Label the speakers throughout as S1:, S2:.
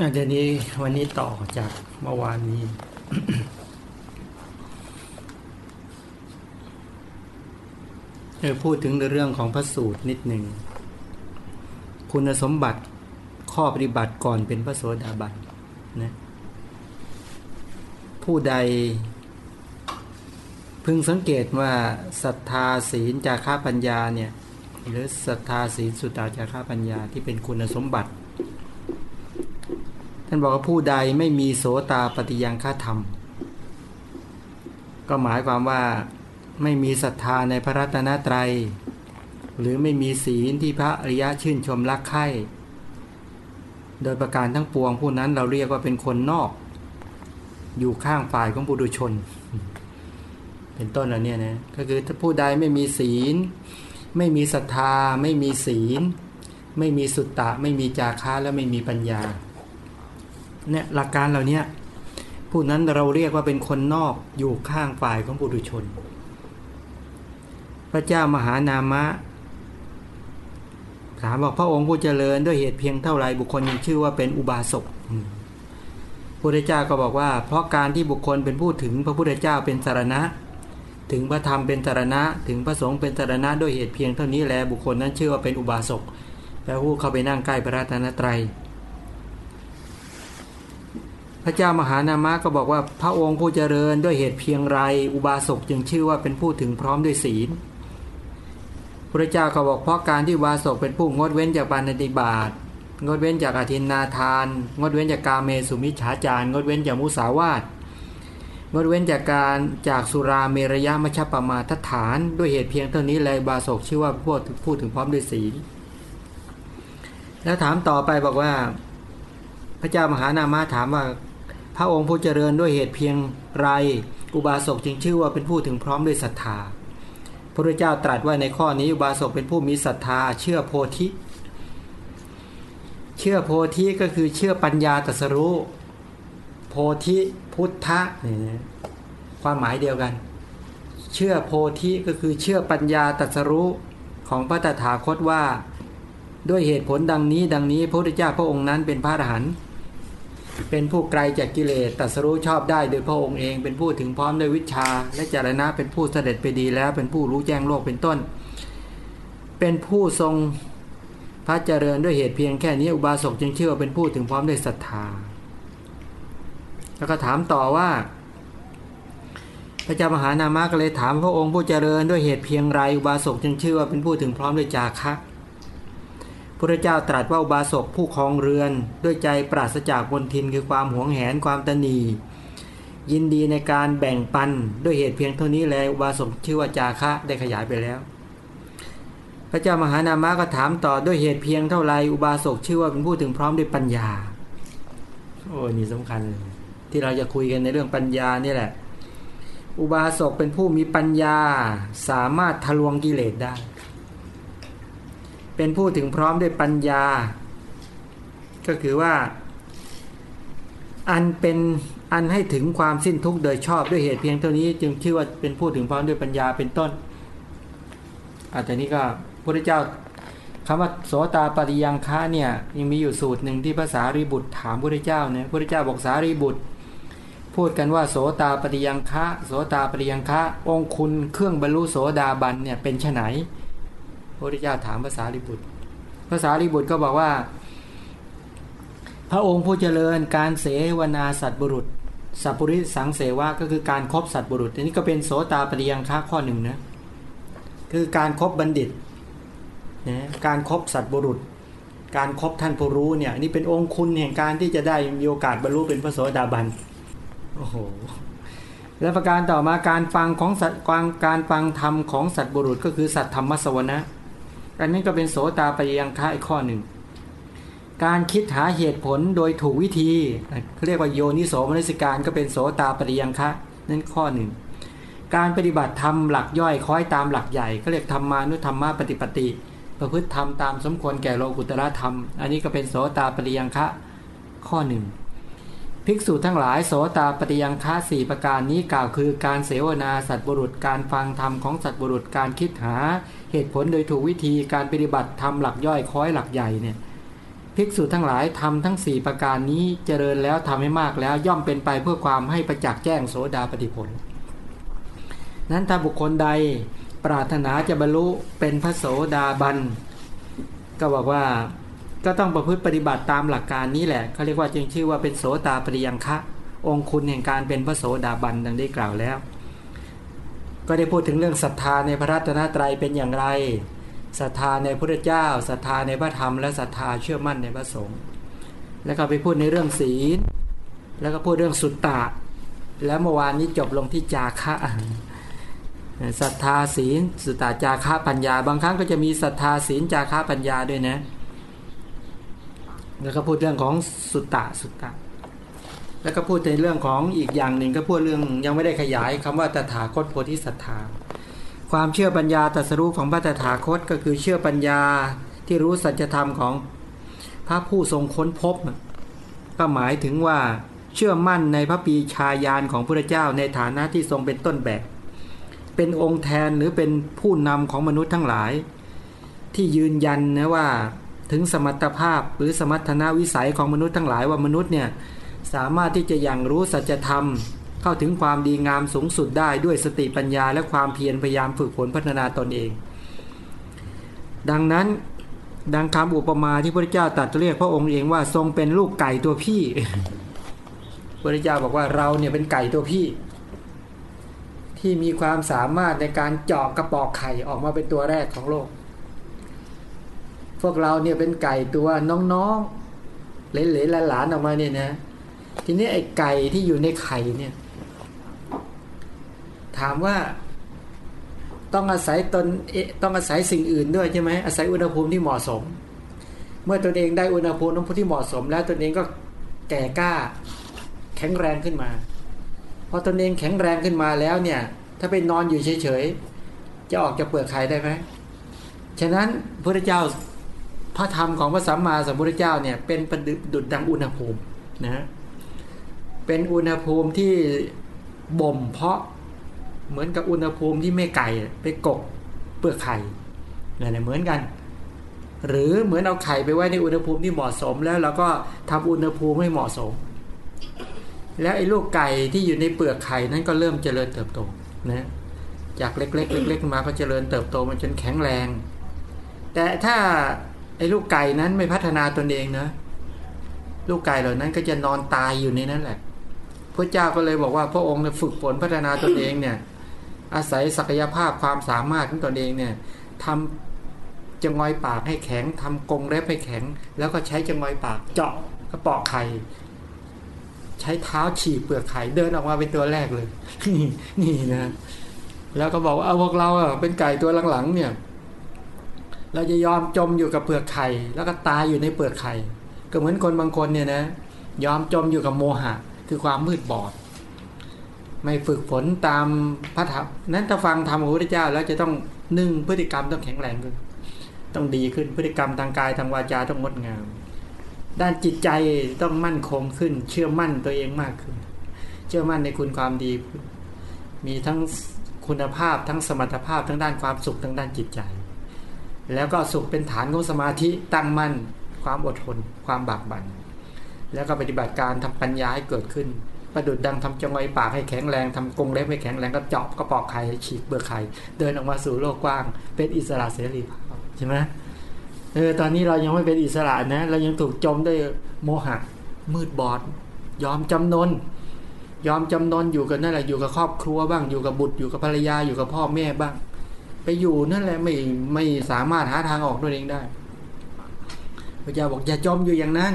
S1: อะเดี๋ยวนี้วันนี้ต่อจากเมื่อวานนี้ เออพูดถึงในเรื่องของพระสูตรนิดหนึ่ง คุณสมบัติข้อปฏิบัติก่อนเป็นพระโสดาบันนะผู้ใดพึงสังเกตว่าศรัทธาศีลจาค่าปัญญาเนี่ย หรือศรัทธาศีลสุตตาจาค่าปัญญาที่เป็นคุณสมบัติานบอกว่าผู้ใดไม่มีโสตาปฏิยังฆาธรรม ก็หมายความว่าไม่มีศรัทธาในพระรัตนตรัย หรือไม่มีศีลที่พระอริยะชื่นชมรักใคร่โดยประการทั้งปวงผู้นั้นเราเรียกว่าเป็นคนนอก อยู่ข้างฝ่ายของบุรุชน เป็นต้นแล้วเนี่ยนะก็คือถ้าผู้ใดไม่มีศีล ไม่มีศรัทธา ไม่มีศีล ไม่มีสุตตะ ไม่มีจาคะและไม่มีปัญญา เนี่ยหลักการเหล่านี้ผู้นั้นเราเรียกว่าเป็นคนนอกอยู่ข้างฝ่ายของบุรุชน พระเจ้ามหานามะถามบอกพระองค์ผู้เจริญด้วยเหตุเพียงเท่าไรบุคคลยังชื่อว่าเป็นอุบาสกพระพุทธเจ้าก็บอกว่า เพราะการที่บุคคลเป็นผู้ถึงพระพุทธเจ้าเป็นสารณะ ถึงพระธรรมเป็นสารณะ ถึงพระสงฆ์เป็นสารณะด้วยเหตุเพียงเท่านี้แลบุคคลนั้นชื่อว่าเป็นอุบาสกแปลผู้เข้าไปนั่งใกล้พระรัตนตรัย พระเจ้ามหานามะก็บอกว่าพระองค์ผู้เจริญด้วยเหตุเพียงไร อุบาสกจึงชื่อว่าเป็นผู้ถึงพร้อมด้วยศีลพระเจ้าก็บอกเพราะการที่อุบาสกเป็นผู้งดเว้นจากปาณิติบาตงดเว้นจากอาทินนาทาน งดเว้นจากกาเมสุมิฉาจาร งดเว้นจากมุสาวาทงดเว้นจากการจากสุราเมรยะมชปมาทฐาน ด้วยเหตุเพียงเท่านี้เลยบาศกชื่อว่าพูดพูดถึงพร้อมด้วยศีลแล้วถามต่อไปบอกว่า พระเจ้ามหานามาถามว่า พระองค์ผู้เจริญด้วยเหตุเพียงไร อุบาสกจึงชื่อว่าเป็นผู้ถึงพร้อมด้วยศรัทธา พระเจ้าตรัสว่าในข้อนี้อุบาสกเป็นผู้มีศรัทธา เชื่อโพธิ เชื่อโพธิก็คือเชื่อปัญญาตรัสรู้ โพธิพุทธะความหมายเดียวกัน เชื่อโพธิก็คือเชื่อปัญญาตรัสรู้ของพระตถาคตว่า ด้วยเหตุผลดังนี้ดังนี้พระพุทธเจ้าพระองค์นั้นเป็นพระอรหันต์ เป็นผู้ไกลจากกิเลสตัสรู้ชอบได้โดยพระองค์เองเป็นผู้ถึงพร้อมด้วยวิชา และจารณะเป็นผู้เสด็จไปดีแล้ว เป็นผู้รู้แจ้งโลกเป็นต้น เป็นผู้ทรงพระเจริญด้วยเหตุเพียงแค่นี้อุบาสกจึงเชื่อว่าเป็นผู้ถึงพร้อมด้วยศรัทธา แล้วก็ถามต่อว่า พระเจ้ามหานามะก็เลยถามพระองค์ผู้เจริญด้วยเหตุเพียงไรอุบาสกจึงชื่อว่าเป็นผู้ถึงพร้อมด้วยจาคะ พระเจ้าตรัสว่าอุบาสกผู้คลองเรือน ด้วยใจปราศจากบนทินคือความหวงแหนความตนียินดีในการแบ่งปันด้วยเหตุเพียงเท่านี้แลอุบาสกชื่อว่าจาคะได้ขยายไปแล้ว พระเจ้ามหานามะก็ถามต่อด้วยเหตุเพียงเท่าไรอุบาสกชื่อว่าเป็นผู้ถึงพร้อมด้วยปัญญาโอ้นี่สำคัญ ที่เราจะคุยกันในเรื่องปัญญานี่แหละ อุบาสกเป็นผู้มีปัญญาสามารถทะลวงกิเลสได้ เป็นผู้ถึงพร้อมด้วยปัญญา ก็คือว่า อันเป็นอันให้ถึงความสิ้นทุกข์โดยชอบด้วยเหตุเพียงเท่านี้ จึงชื่อว่าเป็นผู้ถึงพร้อมด้วยปัญญาเป็นต้น อาจจะนี้ก็พระเจ้าคำว่าโสตาปฏิยังคะเนี่ยยังมีอยู่สูตรหนึ่งที่ภาษารีบุตรถามพระเจ้าเนี่ยพระเจ้าบอกสารีบุตร พูดกันว่าโสตาปฏิยังคะโสตาปฏิยังคะองคุณเครื่องบรรลุโสดาบันเนี่ยเป็นไฉน พระเจ้าถามภาษารีบุตรภาษารีบุตรก็บอกว่า พระองค์ผู้เจริญการเสวนาสัตบุรุษ สัพปริสังเสวะก็คือการครบสัตบุรุษอันนี้ก็เป็นโสตาปฏิยังคะข้อหนึ่งนะคือการครบบัณฑิตนะการครบสัตบุรุษ การครบท่านผู้รู้เนี่ยนี่เป็นองค์คุณแห่งการที่จะได้มีโอกาสบรรลุเป็นพระโสดาบันโอ้โหและประการต่อมาการฟังของสัตว์การฟังธรรมของสัตบุรุษก็คือสัตธรรมสวนะ อันนี้ก็เป็นโสตาปยังคะอีกข้อหนึ่ง การคิดหาเหตุผลโดยถูกวิธีเขาเรียกว่าโยนิโสมนสิการก็เป็นโสตาปยังคะนั่นข้อหนึ่ง การปฏิบัติธรรมหลักย่อยคล้อยตามหลักใหญ่เขาเรียกธรรมานุธรรมะปฏิปติ ประพฤติธรรมตามสมควรแก่โลกุตระธรรม อันนี้ก็เป็นโสตาปยังคะข้อหนึ่งภิกษุทั้งหลายโสตาปฏิยังค้าสี่ประการนี้กล่าวคือการเสวนาสัตบุรุษการฟังธรรมของสัตบุรุษการคิดหา เหตุผลโดยถูกวิธีการปฏิบัติธรรมหลักย่อยค้อยหลักใหญ่เนี่ยภิกษุทั้งหลายทำทั้งสี่ประการนี้เจริญแล้วทำให้มากแล้วย่อมเป็นไปเพื่อความให้ประจักษ์แจ้งโสดาปฏิผล นั้นถ้าบุคคลใดปรารถนาจะบรรลุเป็นพระโสดาบัน ก็บอกว่าก็ต้องประพฤติปฏิบัติตามหลักการนี้แหละเขาเรียกว่าจึงชื่อว่าเป็นโสตาปริยังคะ องคุณแห่งการเป็นพระโสดาบันดังได้กล่าวแล้ว ก็ได้พูดถึงเรื่องศรัทธาในพระรัตนตรัยเป็นอย่างไรศรัทธาในพระเจ้าศรัทธาในพระธรรม และศรัทธาเชื่อมั่นในพระสงฆ์แล้วก็ไปพูดในเรื่องศีล แล้วก็พูดเรื่องสุตตะ แล้วเมื่อวานนี้จบลงที่จาคะศรัทธาศีลสุตตาจาคะปัญญา บางครั้งก็จะมีศรัทธาศีลจาคะปัญญาด้วยนะ แล้วก็พูดเรื่องของสุตตะสุตตะ แล้วก็พูดในเรื่องของอีกอย่างหนึ่งก็พูดเรื่องยังไม่ได้ขยายคำว่าตถาคตโพธิศรัทธาความเชื่อปัญญาตรัสรู้ของพระตถาคตก็คือเชื่อปัญญาที่รู้สัจธรรมของพระผู้ทรงค้นพบ ก็หมายถึงว่าเชื่อมั่นในพระปีชายานของพระเจ้าในฐานะที่ทรงเป็นต้นแบบ เป็นองค์แทนหรือเป็นผู้นำของมนุษย์ทั้งหลาย ที่ยืนยันนะว่าถึงสมรรถภาพหรือสมรรถนาวิสัยของมนุษย์ทั้งหลายว่ามนุษย์เนี่ย สามารถที่จะยังรู้สัจธรรม เข้าถึงความดีงามสูงสุดได้ด้วยสติปัญญาและความเพียรพยายามฝึกฝนพัฒนาตนเอง ดังนั้นดังคำอุปมาที่พระเจ้าตรัสเรียกพระองค์เองว่าทรงเป็นลูกไก่ตัวพี่พระเจ้าบอกว่าเราเนี่ยเป็นไก่ตัวพี่ ที่มีความสามารถในการเจาะกระปอกไข่ออกมาเป็นตัวแรกของโลก พวกเราเนี่ยเป็นไก่ตัวน้องๆ เหลนๆหลานๆออกมาเนี่ยนะ ทีนี้ไอ้ไก่ที่อยู่ในไข่เนี่ย ถามว่าต้องอาศัยตนต้องอาศัยสิ่งอื่นด้วยใช่ไหมอาศัยอุณหภูมิที่เหมาะสม เมื่อตนเองได้อุณหภูมิน้ำพุที่เหมาะสม แล้วตนเองก็แก่กล้าแข็งแรงขึ้นมาพอตนเองแข็งแรงขึ้นมาแล้วเนี่ย ถ้าไปนอนอยู่เฉยๆจะออกจะเปลือกไข่ได้ไหมฉะนั้นพระเจ้าพระธรรมของพระสัมมาสัมพุทธเจ้าเนี่ยเป็นประดุดดังอุณหภูมินะ เป็นอุณหภูมิที่บ่มเพาะเหมือนกับอุณหภูมิที่ไม่ไก่ไปกบเปลือกไข่เนี่ยเหมือนกัน หรือเหมือนเอาไข่ไปไว้ในอุณหภูมิที่เหมาะสมแล้วเราก็ทำอุณหภูมิให้เหมาะสม แล้วไอ้ลูกไก่ที่อยู่ในเปลือกไข่นั้นก็เริ่มเจริญเติบโตนะจากเล็กๆเล็กๆมาก็เจริญเติบโตมันจนแข็งแรง แต่ถ้าไอ้ลูกไก่นั้นไม่พัฒนาตนเองนะลูกไก่เหล่านั้นก็จะนอนตายอยู่ในนั้นแหละ พระเจ้าก็เลยบอกว่าพระองค์ฝึกฝนพัฒนาตนเองเนี่ย อาศัยศักยภาพความสามารถของตนเองเนี่ยทำจงอยปากให้แข็งทำกรงเล็บให้แข็ง แล้วก็ใช้จงอยปากเจาะกระปอกไข่ใช้เท้าฉีกเปลือกไข่เดินออกมาเป็นตัวแรกเลยนี่นะ แล้วก็บอกว่าเอาพวกเราเป็นไก่ตัวหลังๆเนี่ย เราจะยอมจมอยู่กับเปลือกไข่แล้วก็ตายอยู่ในเปลือกไข่ก็เหมือนคนบางคนเนี่ยนะ ยอมจมอยู่กับโมหะ คือความมืดบอด ไม่ฝึกฝนตามพระธรรมนั้นถ้าฟังธรรมของพระพุทธเจ้าแล้วจะต้องนึ่งพฤติกรรมต้องแข็งแรงขึ้น ต้องดีขึ้นพฤติกรรมทางกายทางวาจาต้องงดงาม ด้านจิตใจต้องมั่นคงขึ้น เชื่อมั่นตัวเองมากขึ้น เชื่อมั่นในคุณความดี มีทั้งคุณภาพทั้งสมรรถภาพทั้งด้านความสุขทั้งด้านจิตใจ แล้วก็สุขเป็นฐานของสมาธิตั้งมั่น ความอดทน ความบากบัน่น แล้วก็ปฏิบัติการทำปัญญาให้เกิดขึ้น ประดุดดังทำจงอยปากให้แข็งแรงทำกรงเล็บให้แข็งแรงก็เจาะกระปอกไข่ฉีกเบือกไข่เดินออกมาสู่โลกกว้าง เป็นอิสระเสรีภาพใช่ไหมเออตอนนี้เรายังไม่เป็นอิสระนะ เรายังถูกจมด้วยโมหะ มืดบอด ยอมจำนนยอมจำนนอยู่กับนั่นแหละอยู่กับครอบครัวบ้างอยู่กับบุตรอยู่กับภรรยาอยู่กับพ่อแม่บ้าง ไปอยู่นั่นแหละไม่ไม่สามารถหาทางออกตัวเองได้พระเจ้าบอกอย่าจมอยู่อย่างนั้น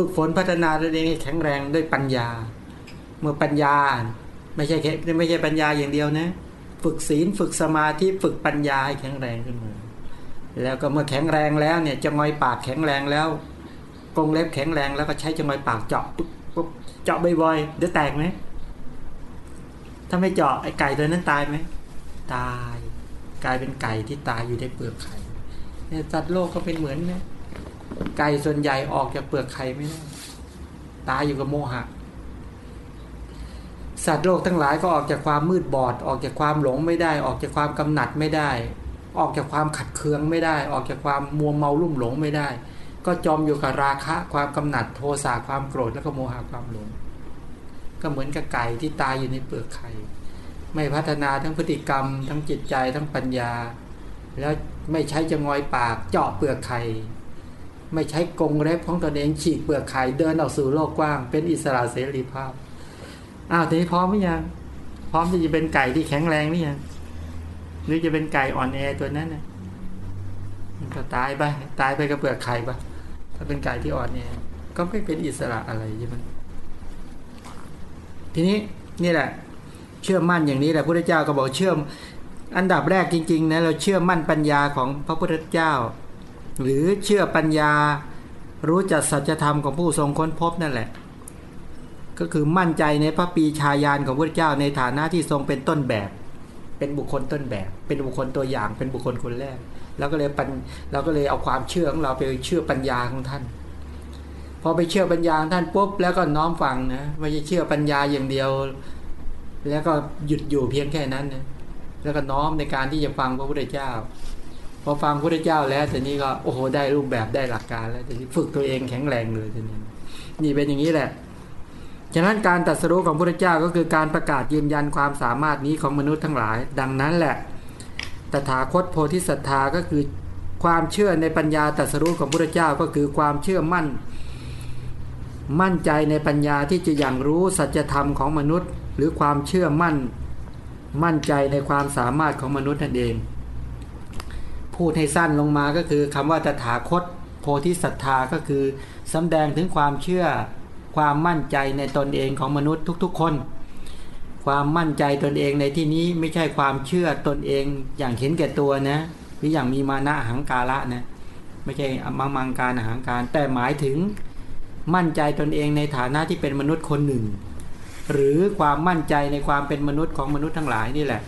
S1: ฝึกฝนพัฒนาตัวเองให้แข็งแรงด้วยปัญญา เมื่อปัญญา ไม่ใช่แค่ไม่ใช่ปัญญาอย่างเดียวนะ ฝึกศีลฝึกสมาธิฝึกปัญญาให้แข็งแรงขึ้นมาแล้วก็เมื่อแข็งแรงแล้วเนี่ยจะงอยปากแข็งแรงแล้วกรงเล็บแข็งแรงแล้วก็ใช้จะงอยปากเจาะปุ๊บปุ๊บเจาะบ่อยๆเดี๋ยวแตกไหมถ้าไม่เจาะไอ้ไก่ตัวนั้นตายไหมตาย กลายเป็นไก่ที่ตายอยู่ในเปลือกไข่จัดโลกก็เป็นเหมือนนะ ไก่ส่วนใหญ่ออกจากเปลือกไข่ไม่ได้ตายอยู่กับโมหะ สัตว์โลกทั้งหลายก็ออกจากความมืดบอด ออกจากความหลงไม่ได้ ออกจากความกำหนัดไม่ได้ ออกจากความขัดเคืองไม่ได้ ออกจากความมัวเมาลุ่มหลงไม่ได้ ก็ก็จมอยู่กับราคะความกำหนัดโทสะความโกรธแล้วก็โมหะความหลง ก็เหมือนกับไก่ที่ตายอยู่ในเปลือกไข่ไม่พัฒนาทั้งพฤติกรรม ทั้งจิตใจทั้งปัญญา แล้วไม่ใช้จะงอยปากเจาะเปลือกไข่ ไม่ใช้กงเล็บของตนเองฉีกเปลือกไข่เดินออกสู่โลกกว้าง เป็นอิสระเสรีภาพอ้าวทีนี้พร้อมหรือยังพร้อมที่จะเป็นไก่ที่แข็งแรงหรือยังหรือจะเป็นไก่อ่อนแอตัวนั้นนะมันก็ตายไปตายไปกับเปลือกไข่ปะถ้าเป็นไก่ที่อ่อนแอก็ไม่เป็นอิสระอะไรใช่ไหมทีนี้นี่แหละ เชื่อมั่นอย่างนี้แหละพระพุทธเจ้าก็บอกเชื่อม อันดับแรกจริง ๆ นะเราเชื่อมั่นปัญญาของพระพุทธเจ้า หรือเชื่อปัญญารู้จักสัจธรรมของผู้ทรงค้นพบนั่นแหละ ก็คือมั่นใจในพระปีชายานของพระเจ้าในฐานะที่ทรงเป็นต้นแบบ เป็นบุคคลต้นแบบ เป็นบุคคลตัวอย่างเป็นบุคคลคนแรกแล้วก็เลยปัญเราก็เลยเอาความเชื่อของเราไปเชื่อปัญญาของท่าน พอไปเชื่อปัญญาท่านปุ๊บแล้วก็น้อมฟังนะไม่ใช่เชื่อปัญญาอย่างเดียว แล้วก็หยุดอยู่เพียงแค่นั้นนะแล้วก็น้อมในการที่จะฟังพระพุทธเจ้า อฟังพระพุทธเจ้าแล้วทีนี้ก็โอ้โหได้รูปแบบได้หลักการแล้วทีนี้ฝึกตัวเองแข็งแรงเลยทีนี้ นี่เป็นอย่างนี้แหละฉะนั้นการตัดสรุปของพระพุทธเจ้าก็คือการประกาศยืนยันความสามารถนี้ของมนุษย์ทั้งหลาย ดังนั้นแหละตถาคตโพธิสัตธาก็คือความเชื่อในปัญญาตัดสรุปของพระพุทธเจ้าก็คือความเชื่อมั่น มั่นใจในปัญญาที่จะอย่างรู้สัจธรรมของมนุษย์ หรือความเชื่อมั่น มั่นใจในความสามารถของมนุษย์นั่นเอง พูดให้สั้นลงมาก็คือคำว่าตถาคต โพธิสัตธาก็คือสำแดงถึงความเชื่อความมั่นใจในตนเองของมนุษย์ทุกๆคน ความมั่นใจตนเองในที่นี้ไม่ใช่ความเชื่อตนเองอย่างเห็นแก่ตัวนะหรืออย่างมีมานะหังกาละนะไม่ใช่มังมังการหังการ แต่หมายถึงมั่นใจตนเองในฐานะที่เป็นมนุษย์คนหนึ่ง หรือความมั่นใจในความเป็นมนุษย์ของมนุษย์ทั้งหลายนี่แหละ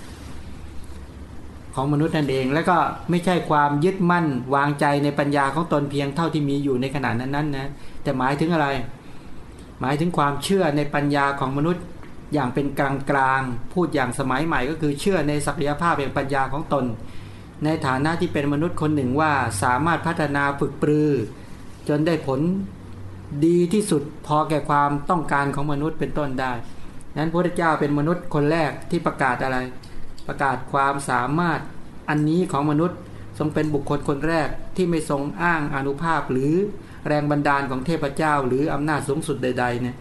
S1: ของมนุษย์นั่นเอง แล้วก็ไม่ใช่ความยึดมั่นวางใจในปัญญาของตนเพียงเท่าที่มีอยู่ในขณะนั้นๆนะแต่หมายถึงอะไร หมายถึงความเชื่อในปัญญาของมนุษย์อย่างเป็นกลางกลางพูดอย่างสมัยใหม่ก็คือเชื่อในศักยภาพแห่งปัญญาของตน ในฐานะที่เป็นมนุษย์คนหนึ่งว่าสามารถพัฒนาฝึกปรือ จนได้ผลดีที่สุดพอแก่ความต้องการของมนุษย์เป็นต้นได้นั้นพระเจ้าเป็นมนุษย์คนแรกที่ประกาศอะไร ประกาศความสามารถอันนี้ของมนุษย์ทรงเป็นบุคคลคนแรกที่ไม่ทรงอ้างอนุภาพหรือแรงบันดาลของเทพเจ้า หรืออำนาจสูงสุดใดๆเนี่ย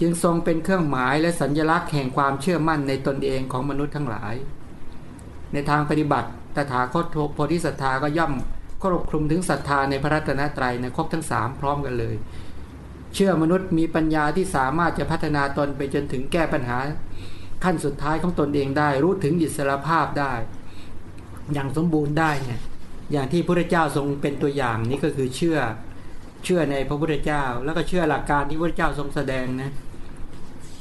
S1: จึงทรงเป็นเครื่องหมายและสัญญลักษณ์แห่งความเชื่อมั่นในตนเองของมนุษย์ทั้งหลาย ในทางปฏิบัติตถาคตโพธิสัตธาก็ย่อมครอบคลุมถึงศรัทธาในพระรัตนตรัยในครบทั้งสามพร้อมกันเลย เชื่อมนุษย์มีปัญญาที่สามารถจะพัฒนาตนไปจนถึงแก้ปัญหา ขั้นสุดท้ายของตนเองได้ รู้ถึงอิสรภาพได้ อย่างสมบูรณ์ได้เนี่ยอย่างที่พระเจ้าทรงเป็นตัวอย่างนี้ก็คือเชื่อเชื่อในพระพุทธเจ้า แล้วก็เชื่อหลักการที่พระเจ้าทรงแสดงนะ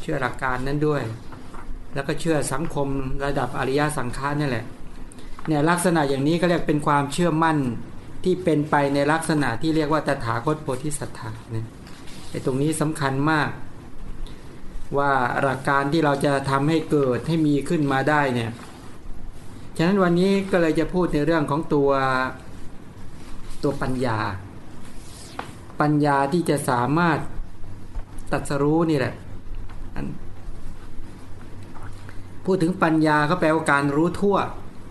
S1: เชื่อหลักการนั้นด้วย แล้วก็เชื่อสังคมระดับอริยสังขานี่แหละเนี่ยลักษณะอย่างนี้ก็เรียกเป็นความเชื่อมั่นที่เป็นไปในลักษณะที่เรียกว่าตถาคตโพธิสัตว์เนี่ยไอ้ตรงนี้สำคัญมาก ว่าหลักการที่เราจะทำให้เกิดให้มีขึ้นมาได้เนี่ย ฉะนั้นวันนี้ก็เลยจะพูดในเรื่องของตัวตัวปัญญา ปัญญาที่จะสามารถตัดสรู้นี่แหละพูดถึงปัญญาก็แปลว่าการรู้ทั่ว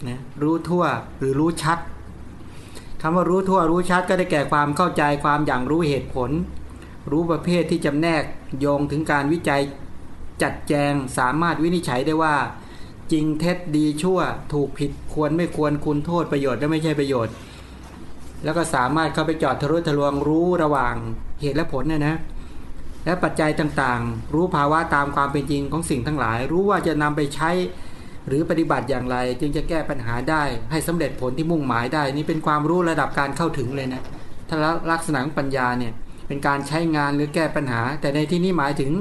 S1: นะรู้ทั่วหรือรู้ชัดคำว่ารู้ทั่วรู้ชัดก็ได้แก่ความเข้าใจความอย่างรู้เหตุผล รู้ประเภทที่จำแนกโยงถึงการวิจัย จัดแจงสามารถวินิจฉัยได้ว่า จริงเท็จดีชั่ว ถูกผิดควรไม่ควรคุณโทษประโยชน์และไม่ใช่ประโยชน์ แล้วก็สามารถเข้าไปจอดทะลุทะลวงรู้ระหว่างเหตุและผลเนี่ยนะและปัจจัยต่างๆ รู้ภาวะตามความเป็นจริงของสิ่งทั้งหลาย รู้ว่าจะนำไปใช้หรือปฏิบัติอย่างไร จึงจะแก้ปัญหาได้ ให้สำเร็จผลที่มุ่งหมายได้ นี่เป็นความรู้ระดับการเข้าถึงเลยนะถ้าลักษณะของปัญญาเนี่ยเป็นการใช้งานหรือแก้ปัญหา แต่ในที่นี้หมายถึง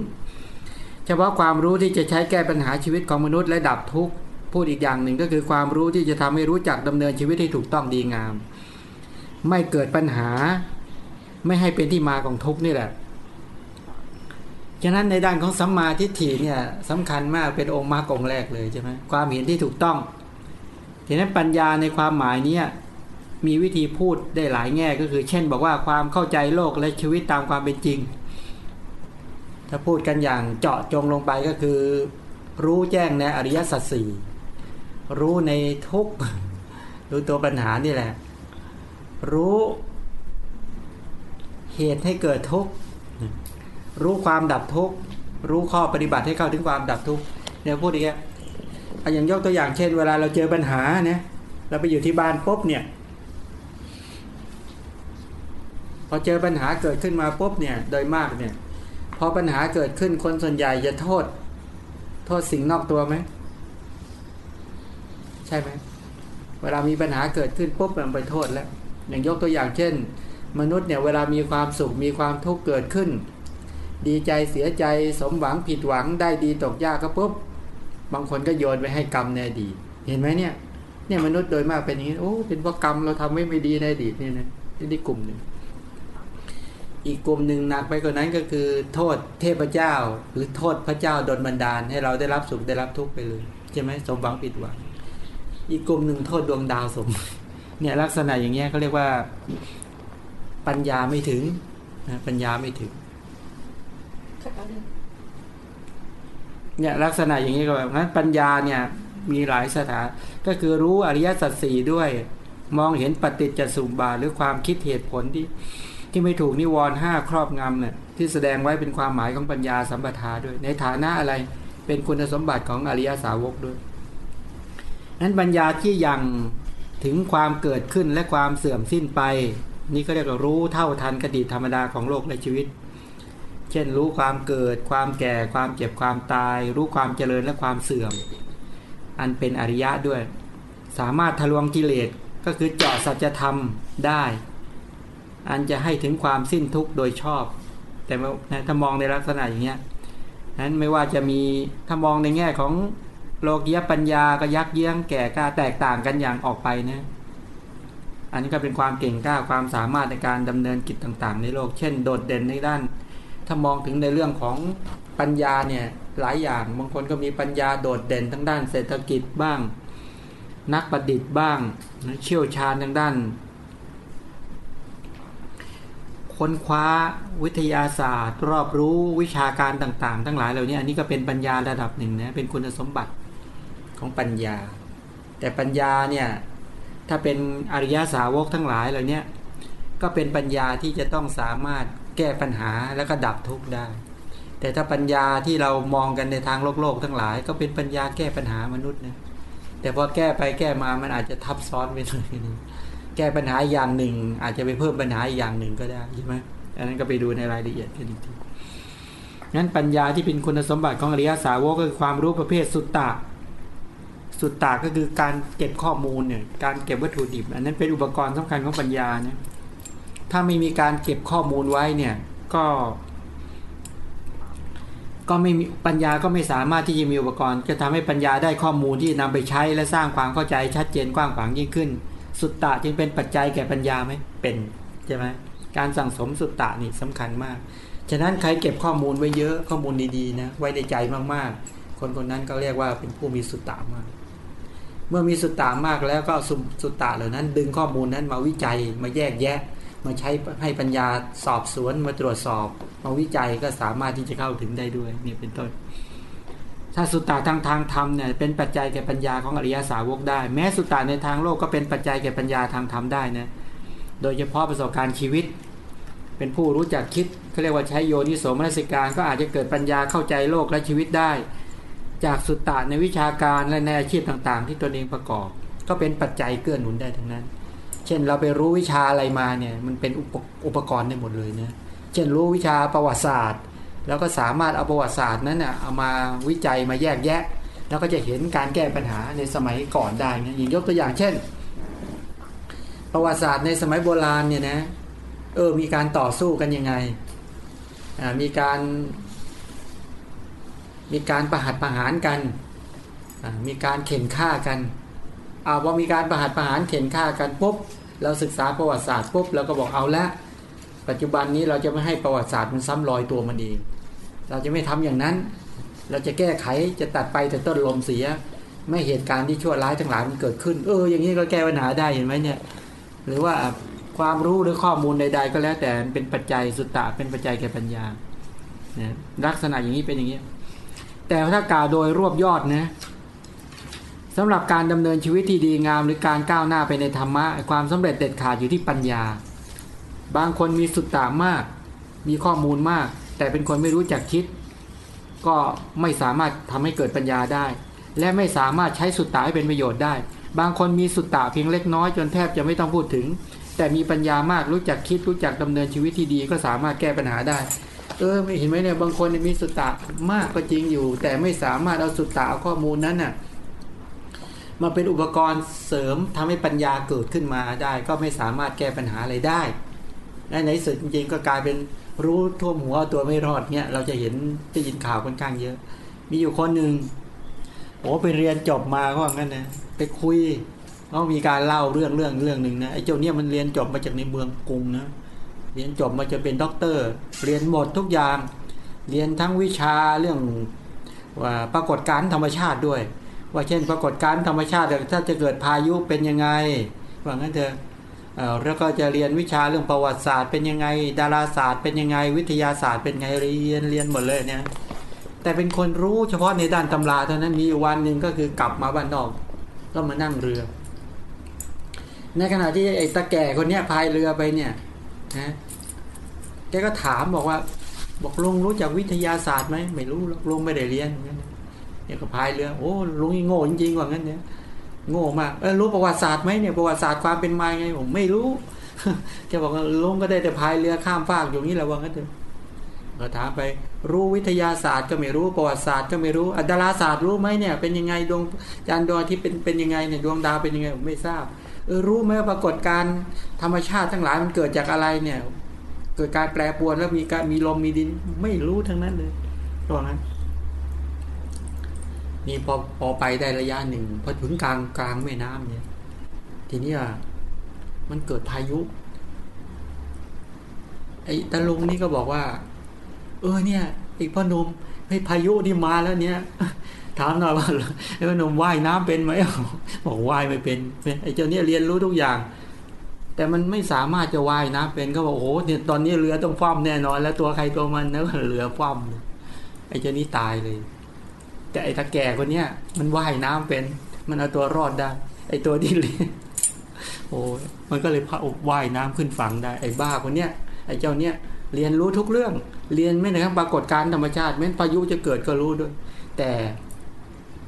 S1: ฉพาะความรู้ที่จะใช้แก้ปัญหาชีวิตของมนุษย์และดับทุกข์พูดอีกอย่างหนึ่งก็คือความรู้ที่จะทำให้รู้จักดำเนินชีวิตให้ถูกต้องดีงาม ไม่เกิดปัญหา ไม่ให้เป็นที่มาของทุกข์นี่แหละฉะนั้นในด้านของสัมมาทิฏฐิเนี่ยสำคัญมากเป็นองค์มรรคองแรกเลยใช่ไหมความเห็นที่ถูกต้องทีนั้นปัญญาในความหมายนี้มีวิธีพูดได้หลายแง่ก็คือ เช่น บอกว่าความเข้าใจโลกและชีวิตตามความเป็นจริง ถ้าพูดกันอย่างเจาะจงลงไปก็คือ รู้แจ้งในอริยสัจสี่รู้ในทุกรู้ตัวปัญหานี่แหละ รู้เหตุให้เกิดทุกข์รู้ความดับทุกข์รู้ข้อปฏิบัติให้เข้าถึงความดับทุกข์เนี่ยพูดอย่างเงี้ยอย่างยกตัวอย่างเช่น เวลาเราเจอปัญหาเนี่ยเราไปอยู่ที่บ้านปุ๊บเนี่ยพอเจอปัญหาเกิดขึ้นมาปุ๊บเนี่ยโดยมากเนี่ย อปัญหาเกิดขึ้นคนส่วนใหญ่จะโทษ โทษสิ่งนอกตัวไหมใช่ไหมเวลามีปัญหาเกิดขึ้นปุ๊บมันไปโทษแล้ว อย่างยกตัวอย่างเช่น มนุษย์เนี่ยเวลามีความสุขมีความทุกข์เกิดขึ้น ดีใจเสียใจสมหวังผิดหวังได้ดีตกยากก็ปุ๊บบางคนก็โยนไปให้กรรมในอดีตเห็นไหมเนี่ยเนี่ยมนุษย์โดยมากเป็นอย่างนี้โอ้เป็นเพราะกรรมเราทำไม่ไม่ดีในอดีตเนี่ยนะนี่กลุ่มหนึ่ง อีกกลุ่มหนึ่งหนักไปกว่านั้นก็คือ โทษเทพเจ้า หรือโทษพระเจ้าดลบันดาลให้เราได้รับสุขได้รับทุกข์ไปเลยใช่ไหมสมหวังผิดหวังอีกกลุ่มหนึ่งโทษดวงดาวสม เนี่ยลักษณะอย่างเงี้ยเขาเรียกว่าปัญญาไม่ถึงนะปัญญาไม่ถึงเนี่ยลักษณะอย่างนี้ก็แบบนั้นปัญญาเนี่ยมีหลายสถานก็คือรู้อริยสัจสี่ด้วย มองเห็นปฏิจจสุบาทหรือความคิดเหตุผลที่ ที่ไม่ถูกนิวรณ์ห้าครอบงำเนี่ยที่แสดงไว้เป็นความหมายของปัญญาสัมปทาด้วย ในฐานะอะไรเป็นคุณสมบัติของอริยสาวกด้วยนั้นปัญญาที่ยังถึงความเกิดขึ้นและความเสื่อมสิ้นไป นี่ก็เรียกว่ารู้เท่าทันกติธรรมดาของโลกและชีวิต เช่นรู้ความเกิด ความแก่ ความเจ็บความตาย รู้ความเจริญและความเสื่อม อันเป็นอริยะด้วย สามารถทะลวงกิเลสก็คือเจาะสัจธรรมได้ อันจะให้ถึงความสิ้นทุกข์โดยชอบ แต่ถ้ามองในลักษณะอย่างเงี้ยนั้นไม่ว่าจะมีถ้ามองในแง่ของโลกียปัญญาก็ยักเยื้องแก่กล้าแตกต่างกันอย่างออกไปนะอันนี้ก็เป็นความเก่งกล้าความสามารถในการดำเนินกิจต่าง ๆ ในโลก เช่น โดดเด่นในด้าน ถ้ามองถึงในเรื่องของปัญญาเนี่ยหลายอย่างบางคนก็มีปัญญาโดดเด่นทั้งด้านเศรษฐกิจบ้าง นักประดิษฐ์บ้างเชี่ยวชาญทางด้าน ค้นคว้าวิทยาศาสตร์ รอบรู้วิชาการต่าง ๆ ทั้งหลายเหล่านี้อันนี้ก็เป็นปัญญาระดับหนึ่งนะเป็นคุณสมบัติของปัญญา แต่ปัญญาเนี่ยถ้าเป็นอริยสาวกทั้งหลายเหล่านี้ก็เป็นปัญญาที่จะต้องสามารถแก้ปัญหาแล้วก็ดับทุกข์ได้ แต่ถ้าปัญญาที่เรามองกันในทางโลกโลกทั้งหลาย ก็เป็นปัญญาแก้ปัญหามนุษย์นะแต่พอแก้ไปแก้มามันอาจจะทับซ้อนไปเลย แก้ปัญหาอย่างหนึ่ง อาจจะไปเพิ่มปัญหาอีกอย่างหนึ่งก็ได้ใช่ไหมอันนั้นก็ไปดูในรายละเอียดกันอีกทีงั้นปัญญาที่เป็นคุณสมบัติของอริยสาวกก็คือความรู้ประเภทสุตตะ สุตตาก็คือการเก็บข้อมูลเนี่ยการเก็บวัตถุดิบ อันนั้นเป็นอุปกรณ์สำคัญของปัญญาเนี่ยถ้าไม่มีการเก็บข้อมูลไว้เนี่ยก็ ก็ไม่มีปัญญาก็ไม่สามารถที่จะมีอุปกรณ์ จะทำให้ปัญญาได้ข้อมูลที่นำไปใช้และสร้างความเข้าใจชัดเจนกว้างขวางยิ่งขึ้น สุตตะจึงเป็นปัจจัยแก่ปัญญาไหมเป็นใช่ไหมการสั่งสมสุตตะนี่สำคัญมาก ฉะนั้นใครเก็บข้อมูลไว้เยอะข้อมูลดีๆนะไว้ในใจมากๆ คนคนนั้นก็เรียกว่าเป็นผู้มีสุตตะมาก เมื่อมีสุตตามากแล้วก็สุตตะเหล่านั้น ดึงข้อมูลนั้นมาวิจัยมาแยกแยะ มาใช้ให้ปัญญาสอบสวนมาตรวจสอบ มาวิจัยก็สามารถที่จะเข้าถึงได้ด้วยนี่เป็นต้น ถ้าสุตตะทางทางธรรมเนี่ยเป็นปัจจัยแก่ปัญญาของอริยสาวกได้ แม้สุตตะในทางโลกก็เป็นปัจจัยแก่ปัญญาทางธรรมได้นะโดยเฉพาะประสบการณ์ชีวิต เป็นผู้รู้จักคิดเขาเรียกว่าใช้โยนิโสมนสิการ ก็อาจจะเกิดปัญญาเข้าใจโลกและชีวิตได้ จากสุตตะในวิชาการและในอาชีพต่างๆ ที่ตนเองประกอบ ก็เป็นปัจจัยเกื้อหนุนได้ทั้งนั้น เช่นเราไปรู้วิชาอะไรมาเนี่ยมันเป็นอุปกรณ์ได้หมดเลยเนี่ยเช่นรู้วิชาประวัติศาสตร์ แล้วก็สามารถเอาประวัติศาสตร์นั้นน่ะเอามาวิจัยมาแยกแยะ แล้วก็จะเห็นการแก้ปัญหาในสมัยก่อนได้นะอย่างยกตัวอย่างเช่น ประวัติศาสตร์ในสมัยโบราณเนี่ยนะเออมีการต่อสู้กันยังไงมีการ มีการประหัตประหารกัน มีการเข็นฆ่ากันเอาพอมีการประหัตประหารเข็นฆ่ากันปุ๊บเราศึกษาประวัติศาสตร์ปุ๊บเราก็บอกเอาละปัจจุบันนี้เราจะไม่ให้ประวัติศาสตร์มันซ้ำรอยตัวมันเอง เราจะไม่ทำอย่างนั้น เราจะแก้ไขจะตัดไปแต่ต้นลมเสีย ไม่เหตุการณ์ที่ชั่วร้ายทั้งหลายมันเกิดขึ้น เออ อย่างนี้ก็แก้ปัญหาได้เห็นไหมเนี่ย หรือว่าความรู้หรือข้อมูลใด ๆ ก็แล้วแต่เป็นปัจจัยสุตตะเป็นปัจจัยแก่ปัญญานะลักษณะอย่างนี้เป็นอย่างนี้ แต่ถ้ากล่าวโดยรวบยอดนะสำหรับการดำเนินชีวิตที่ดีงาม หรือการก้าวหน้าไปในธรรมะความสำเร็จเด็ดขาดอยู่ที่ปัญญา บางคนมีสุตตามาก มีข้อมูลมาก แต่เป็นคนไม่รู้จักคิด ก็ไม่สามารถทำให้เกิดปัญญาได้ และไม่สามารถใช้สุตตาให้เป็นประโยชน์ได้ บางคนมีสุตตาเพียงเล็กน้อยจนแทบจะไม่ต้องพูดถึง แต่มีปัญญามากรู้จักคิดรู้จักดำเนินชีวิตที่ดีก็สามารถแก้ปัญหาได้ เออไม่เห็นไหมเนี่ยบางคนมีสุตตามากก็จริงอยู่ แต่ไม่สามารถเอาสุตตาเอาข้อมูลนั้นน่ะมาเป็นอุปกรณ์เสริมทำให้ปัญญาเกิดขึ้นมาได้ ก็ไม่สามารถแก้ปัญหาอะไรได้และในสุดจริงๆก็กลายเป็น รู้ท่วมหัวตัวไม่รอดเนี่ยเราจะเห็นจะยินข่าวค่อนข้างเยอะ มีอยู่คนหนึ่งโอ้ไปเรียนจบมาก็ว่างั้นนะไปคุยเขามีการเล่าเรื่องเรื่องเรื่องหนึ่งนะไอ้เจ้าเนี่ยมันเรียนจบมาจากในเมืองกรุงนะเรียนจบมาจะเป็นด็อกเตอร์ เรียนหมดทุกอย่าง เรียนทั้งวิชาเรื่องว่าปรากฏการณ์ธรรมชาติด้วย ว่าเช่น ปรากฏการณ์ธรรมชาติถ้าจะเกิดพายุเป็นยังไงว่างั้นเถอะ แล้วก็จะเรียนวิชาเรื่องประวัติศาสตร์เป็นยังไง ดาราศาสตร์เป็นยังไง วิทยาศาสตร์เป็นไงเรียนเรียนหมดเลยเนี่ยแต่เป็นคนรู้เฉพาะในด้านตำราเท่านั้นมีวันหนึ่งก็คือกลับมาบ้านนอก ก็มานั่งเรือ ในขณะที่ไอ้ตาแก่คนเนี้ยพายเรือไปเนี่ยนะแกก็ถามบอกว่า บอกลุงรู้จักวิทยาศาสตร์ไหมไม่รู้ลุงไม่ได้เรียนเนี่ยก็พายเรือ โอ้ลุงโง่จริงๆว่างั้นเนี่ย โง่มากเออรู้ประวัติศาสตร์ไหมเนี่ยประวัติศาสตร์ความเป็นมาไงผมไม่รู้แกบอกว่าลุงก็ได้แต่พายเรือข้ามฟากอยู่นี่แหละว่างั้นเถอะก็ถามไปรู้วิทยาศาสตร์ก็ไม่รู้ประวัติศาสตร์ก็ไม่รู้ดาราศาสตร์รู้ไหมเนี่ยเป็นยังไงดวงจันทร์ดวงที่เป็นเป็นยังไงเนี่ยดวงดาวเป็นยังไงผมไม่ทราบเออรู้ไหมว่าปรากฏการธรรมชาติทั้งหลายมันเกิดจากอะไรเนี่ย เกิดการแปรปรวนแล้วมีการมีลมมีดินไม่รู้ทั้งนั้นเลยก็ว่างั้น นี่พอพอไปได้ระยะหนึ่งพอถึงกลางกลางแม่น้ำเนี่ย ทีนี้มันเกิดพายุ ไอ้ตาลุงนี่ก็บอกว่า เออเนี่ยอีกพ่อหนุ่มให้พายุที่มาแล้วเนี่ยถามหน่อยว่าไอ้พ่อหนุ่มว่ายน้ำเป็นไหมบอกว่ายไม่เป็นไอ้เจ้าเนี่ยเรียนรู้ทุกอย่าง แต่มันไม่สามารถจะว่ายน้ำเป็นก็บอกโอ้โหเนี่ยตอนนี้เรือต้องฟ้อมแน่นอน แล้วตัวใครตัวมันแล้วเรือฟ้อมไอ้เจ้านี่ตายเลย แต่ไอ้ตาแก่คนเนี้ยมันว่ายน้ำเป็น มันเอาตัวรอดได้ ไอ้ตัวที่เรียนโอ้มันก็เลยพาว่ายน้ำขึ้นฝั่งได้ ไอ้บ้าคนเนี้ยไอ้เจ้าเนี้ยเรียนรู้ทุกเรื่อง เรียนไม่นะครับปรากฏการธรรมชาติแม้พายุจะเกิดก็รู้ด้วย แต่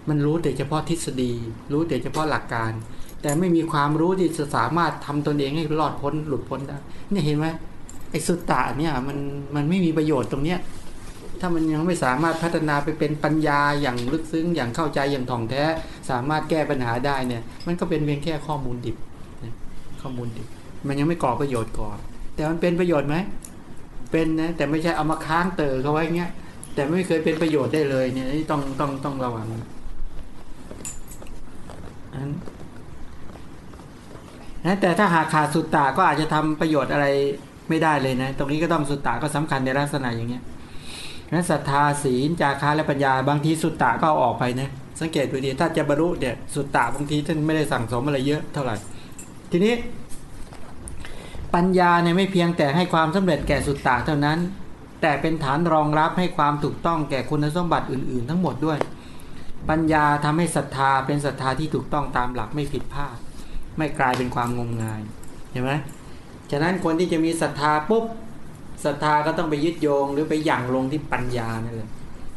S1: มันรู้แต่เฉพาะทฤษฎี รู้แต่เฉพาะหลักการ แต่ไม่มีความรู้ที่จะสามารถทำตนเองให้รอดพ้นหลุดพ้นได้ เนี่ยเห็นไหมไอ้สุตตะเนี่ยมันมันไม่มีประโยชน์ตรงเนี้ย ถ้ามันยังไม่สามารถพัฒนาไปเป็นปัญญาอย่างลึกซึ้งอย่างเข้าใจอย่างถ่องแท้ สามารถแก้ปัญหาได้เนี่ย มันก็เป็นเพียงแค่ข้อมูลดิบข้อมูลดิบ มันยังไม่ก่อประโยชน์ก่อน แต่มันเป็นประโยชน์ไหมเป็นนะแต่ไม่ใช่เอามาค้างเตอเขาไว้เงี้ยแต่ไม่เคยเป็นประโยชน์ได้เลยเนี่ยนี่ต้องต้องต้องระวังนะแต่ถ้าหากขาดสุตตาก็อาจจะทำประโยชน์อะไรไม่ได้เลยนะ ตรงนี้ก็ต้องสุตตาก็สำคัญในลักษณะอย่างเงี้ย นั้นศรัทธาศีลจาคาและปัญญาบางทีสุตตะก็ออกไปนะสังเกตดูดีถ้าจะบรรลุเนี่ยสุตตะบางทีท่านไม่ได้สั่งสมอะไรเยอะเท่าไหร่ ทีนี้ ปัญญาเนี่ยไม่เพียงแต่ให้ความสำเร็จแก่สุตตะเท่านั้น แต่เป็นฐานรองรับให้ความถูกต้องแก่คุณสมบัติอื่น ๆ ทั้งหมดด้วย ปัญญาทำให้ศรัทธาเป็นศรัทธาที่ถูกต้องตามหลักไม่ผิดพลาด ไม่กลายเป็นความงมงายเห็นไหมฉะนั้นคนที่จะมีศรัทธาปุ๊บ ศรัทธาก็ต้องไปยึดโยงหรือไปหยั่งลงที่ปัญญานั่นเลย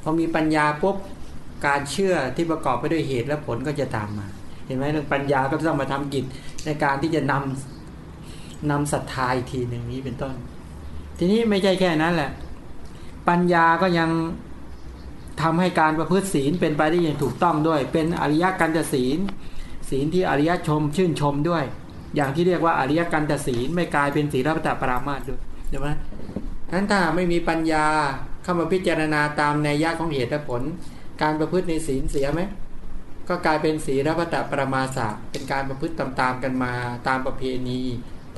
S1: พอมีปัญญาปุ๊บการเชื่อที่ประกอบไปด้วยเหตุและผลก็จะตามมา เห็นไหมเรื่องปัญญาก็ต้องมาทำกิจในการที่จะนำนำศรัทธาอีกทีหนึ่งนี้เป็นต้น ทีนี้ไม่ใช่แค่นั้นแหละ ปัญญาก็ยังทำให้การประพฤติศีลเป็นไปได้อย่างถูกต้องด้วย เป็นอริยกันตศีล ศีลที่อริยชมชื่นชมด้วย อย่างที่เรียกว่าอริยกันตศีลไม่กลายเป็นศีลรัตปรามาสด้วยใช่ไหม นั้นถ้าไม่มีปัญญาเข้ามาพิจารณาตามในยะของเหตุและผล การประพฤติในศีลเสียไหมก็กลายเป็นศีลพัตตประมาสาเป็นการประพฤติตามๆกันมาตามประเพณี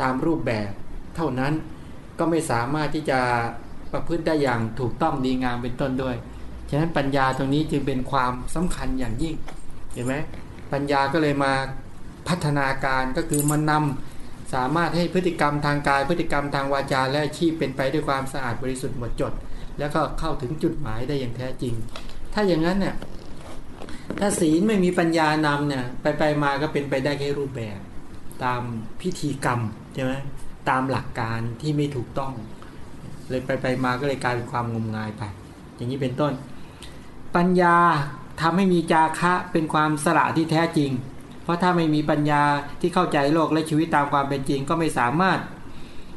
S1: ตามรูปแบบ เท่านั้นก็ไม่สามารถที่จะประพฤติได้อย่างถูกต้องดีงามเป็นต้นด้วย ฉะนั้นปัญญาตรงนี้จึงเป็นความสำคัญอย่างยิ่ง เห็นไหมปัญญาก็เลยมาพัฒนาการก็คือมานำ สามารถให้พฤติกรรมทางกาย พฤติกรรมทางวาจาและอาชีพเป็นไปด้วยความสะอาดบริสุทธิ์หมดจด แล้วก็เข้าถึงจุดหมายได้อย่างแท้จริง ถ้าอย่างนั้นเนี่ยถ้าศีลไม่มีปัญญานำเนี่ยไปไปมาก็เป็นไปได้แค่รูปแบบ ตามพิธีกรรมใช่ไหมตามหลักการที่ไม่ถูกต้อง เลยไปไปมาก็เลยกลายเป็นความงมงายไป อย่างนี้เป็นต้น ปัญญาทำให้มีจาคะเป็นความสละที่แท้จริง ราะถ้าไม่มีปัญญาที่เข้าใจโลกและชีวิตตามความเป็นจริงก็ไม่สามารถ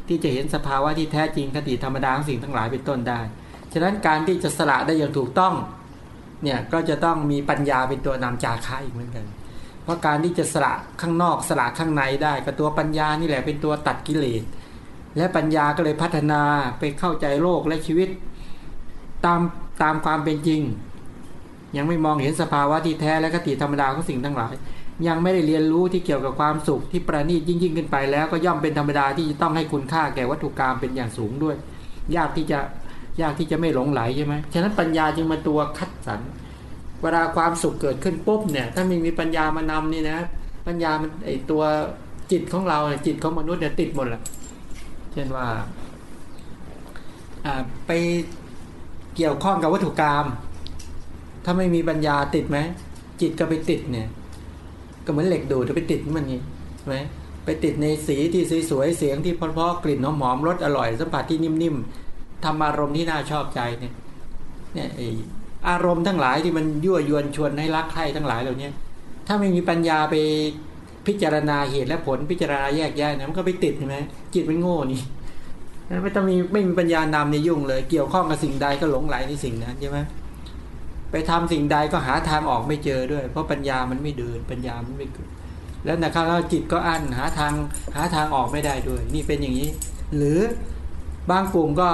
S1: ที่จะเห็นสภาวะที่แท้จริงคติธรรมดาของสิ่งทั้งหลายเป็นต้นได้ ฉะนั้นการที่จะสละได้อย่างถูกต้องเนี่ยก็จะต้องมีปัญญาเป็นตัวนำจาคะอีกเหมือนกัน เพราะการที่จะสละข้างนอกสละข้างในได้ก็ตัวปัญญานี่แหละเป็นตัวตัดกิเลส และปัญญาก็เลยพัฒนาไปเข้าใจโลกและชีวิต ตามตามความเป็นจริง ยังไม่มองเห็นสภาวะที่แท้และคติธรรมดาของสิ่งทั้งหลาย ยังไม่ได้เรียนรู้ที่เกี่ยวกับความสุขที่ประณีตยิ่งยิ่งขึ้นไปแล้วก็ย่อมเป็นธรรมดาที่จะต้องให้คุณค่าแก่วัตถุกรรมเป็นอย่างสูงด้วย ยากที่จะยากที่จะไม่หลงไหลใช่ไหมฉะนั้นปัญญาจึงมาตัวคัดสรรเวลาความสุขเกิดขึ้นปุ๊บเนี่ย ถ้าม่มีปัญญามานำนี่นะ ปัญญามันไอตัวจิตของเราจิตของมนุษย์เนี่ยติดหมดแหละเช่นว่าไปเกี่ยวข้องกับวัตถุกรรม ถ้าไม่มีปัญญาติดไหมจิตก็ไปติดเนี่ย ก็เหมือนเหล็กดูดจะไปติดมันนี่ไหมไปติดในสีที่สวยๆเสียงที่เพราะๆกลิ่นหอมๆรสอร่อยสัมผัสที่นิ่มๆทำอารมณ์ที่น่าชอบใจเนี่ยเนี่ยอารมณ์ทั้งหลายที่มันยั่วยวนชวนให้รักใคร่ทั้งหลายเหล่านี้ถ้าไม่มีปัญญาไปพิจารณาเหตุและผลพิจารณาแยกแยะเนี่ยมันก็ไปติดใช่ไหมจิตมันโง่นี่ไม่ต้องมีไม่มีปัญญานำในยุ่งเลย เกี่ยวข้องกับสิ่งใดก็หลงไหลในสิ่งนั้นใช่ไหม ไปทำสิ่งใดก็หาทางออกไม่เจอด้วย เพราะปัญญามันไม่เดินปัญญามันไม่เกิด แล้วนะครับแล้วจิตก็อั้นหาทางหาทางออกไม่ได้ด้วย นี่เป็นอย่างนี้ หรือบางกลุ่มก็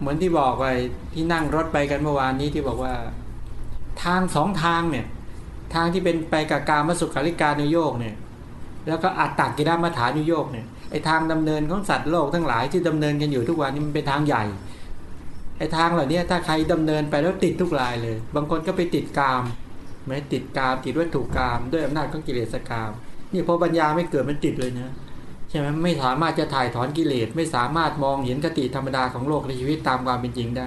S1: เหมือนที่บอกไปที่นั่งรถไปกันเมื่อวานนี้ที่บอกว่า ทางสองทางเนี่ย ทางที่เป็นไปกับการมาสุขาริการนุโยกเนี่ย แล้วก็อัตตกิรามาฐานุโยกเนี่ยไอทางดำเนินของสัตว์โลกทั้งหลายที่ดำเนินกันอยู่ทุกวันนี้มันเป็นทางใหญ่ อทางเหล่านี้ถ้าใครดำเนินไปแล้วติดทุกรายเลย บางคนก็ไปติดกามไม่ติดกามติดวัตถุกาม ด้วยอำนาจของกิเลสกามนี่พอปัญญาไม่เกิดมันติดเลยนะใช่ไหมไม่สามารถจะถ่ายถอนกิเลสไม่สามารถมองเห็นกติธรรมดาของโลกในชีวิตตามความเป็นจริงได้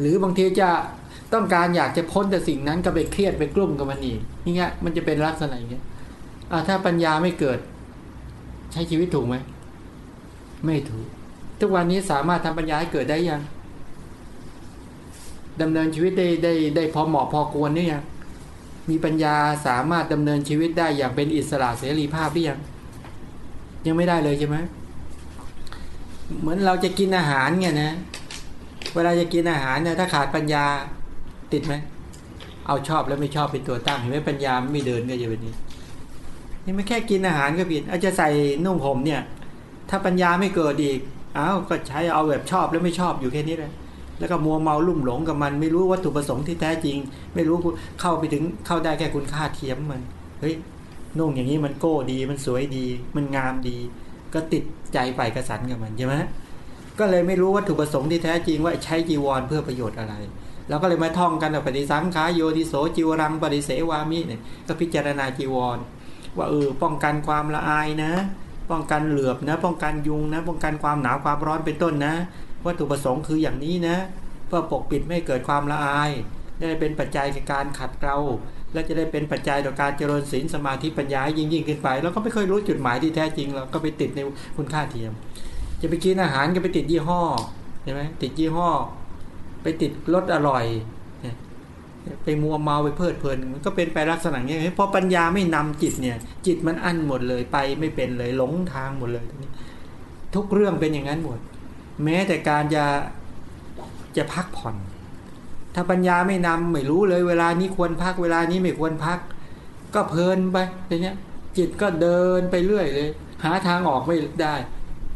S1: หรือบางทีจะต้องการอยากจะพ้นแต่สิ่งนั้นก็ไปเครียดไปกลุ้มกับมันอีกนี่เงี้ยมันจะเป็นลักษณะอย่างเงี้ยถ้าปัญญาไม่เกิด ใช้ชีวิตถูกไหมไม่ถูก ทุกวันนี้สามารถทำปัญญาให้เกิดได้ยัง ดำเนินชีวิตได้ได้ได้พอเหมาะพอควรนี่ยังมีปัญญาสามารถดำเนินชีวิตได้อย่างเป็นอิสระเสรีภาพหรือยังยังไม่ได้เลยใช่ไหมเหมือนเราจะกินอาหารเนี่ยนะ เวลาจะกินอาหารเนี่ยถ้าขาดปัญญาติดไหมเอาชอบแล้วไม่ชอบเป็นตัวตั้งเห็นไหมปัญญาไม่เดินก็จะแบบนี้นี่ไม่แค่กินอาหารก็ผิดอาจจะใส่นุ่งผมเนี่ย ถ้าปัญญาไม่เกิดอีกอ้าวก็ใช้เอาแบบชอบแล้วไม่ชอบอยู่แค่นี้เลย แล้วก็มัวเมาลุ่มหลงกับมัน ไม่รู้วัตถุประสงค์ที่แท้จริง ไม่รู้เข้าไปถึงเข้าได้แค่คุณค่าเทียมมัน เฮ้ยนุ่งอย่างนี้มันโก้ดี มันสวยดี มันงามดี ก็ติดใจไปกระสันกับมันใช่ไหมก็เลยไม่รู้วัตถุประสงค์ที่แท้จริงว่าใช้จีวรเพื่อประโยชน์อะไรเราก็เลยมาท่องกันปฏิสังขายโยติโสจิวรังปฏิเสวามิเนี่ยก็พิจารณาจีวร ว่าเออป้องกันความละอายนะ ป้องกันเหลือบนะ ป้องกันยุงนะ ป้องกันความหนาวความร้อนเป็นต้นนะ วัตถุประสงค์คืออย่างนี้นะเพื่อปกปิดไม่เกิดความละอาย ได้เป็นปัจจัยในการขัดเกลาและจะได้เป็นปัจจัยต่อการเจริญศีลสมาธิปัญญายิ่งยิ่งขึ้นไป แล้วก็ไม่เคยรู้จุดหมายที่แท้จริงเราก็ไปติดในคุณค่าเทียม จะไปกินอาหารก็ไปติดยี่ห้อใช่ไหมติดยี่ห้อ ไปติดรสอร่อยไปมัวเมาไปเพลิดเพลินมันก็เป็นไปลักษณะนี้เพราะปัญญาไม่นำจิตเนี่ย จิตมันอั้นหมดเลยไปไม่เป็นเลยหลงทางหมดเลยทุกเรื่องเป็นอย่างนั้นหมด แม้แต่การจะจะพักผ่อน ถ้าปัญญาไม่นำไม่รู้เลย เวลานี้ควรพักเวลานี้ไม่ควรพัก ก็เพลินไปอย่างเงี้ยจิตก็เดินไปเรื่อยเลย หาทางออกไม่ได้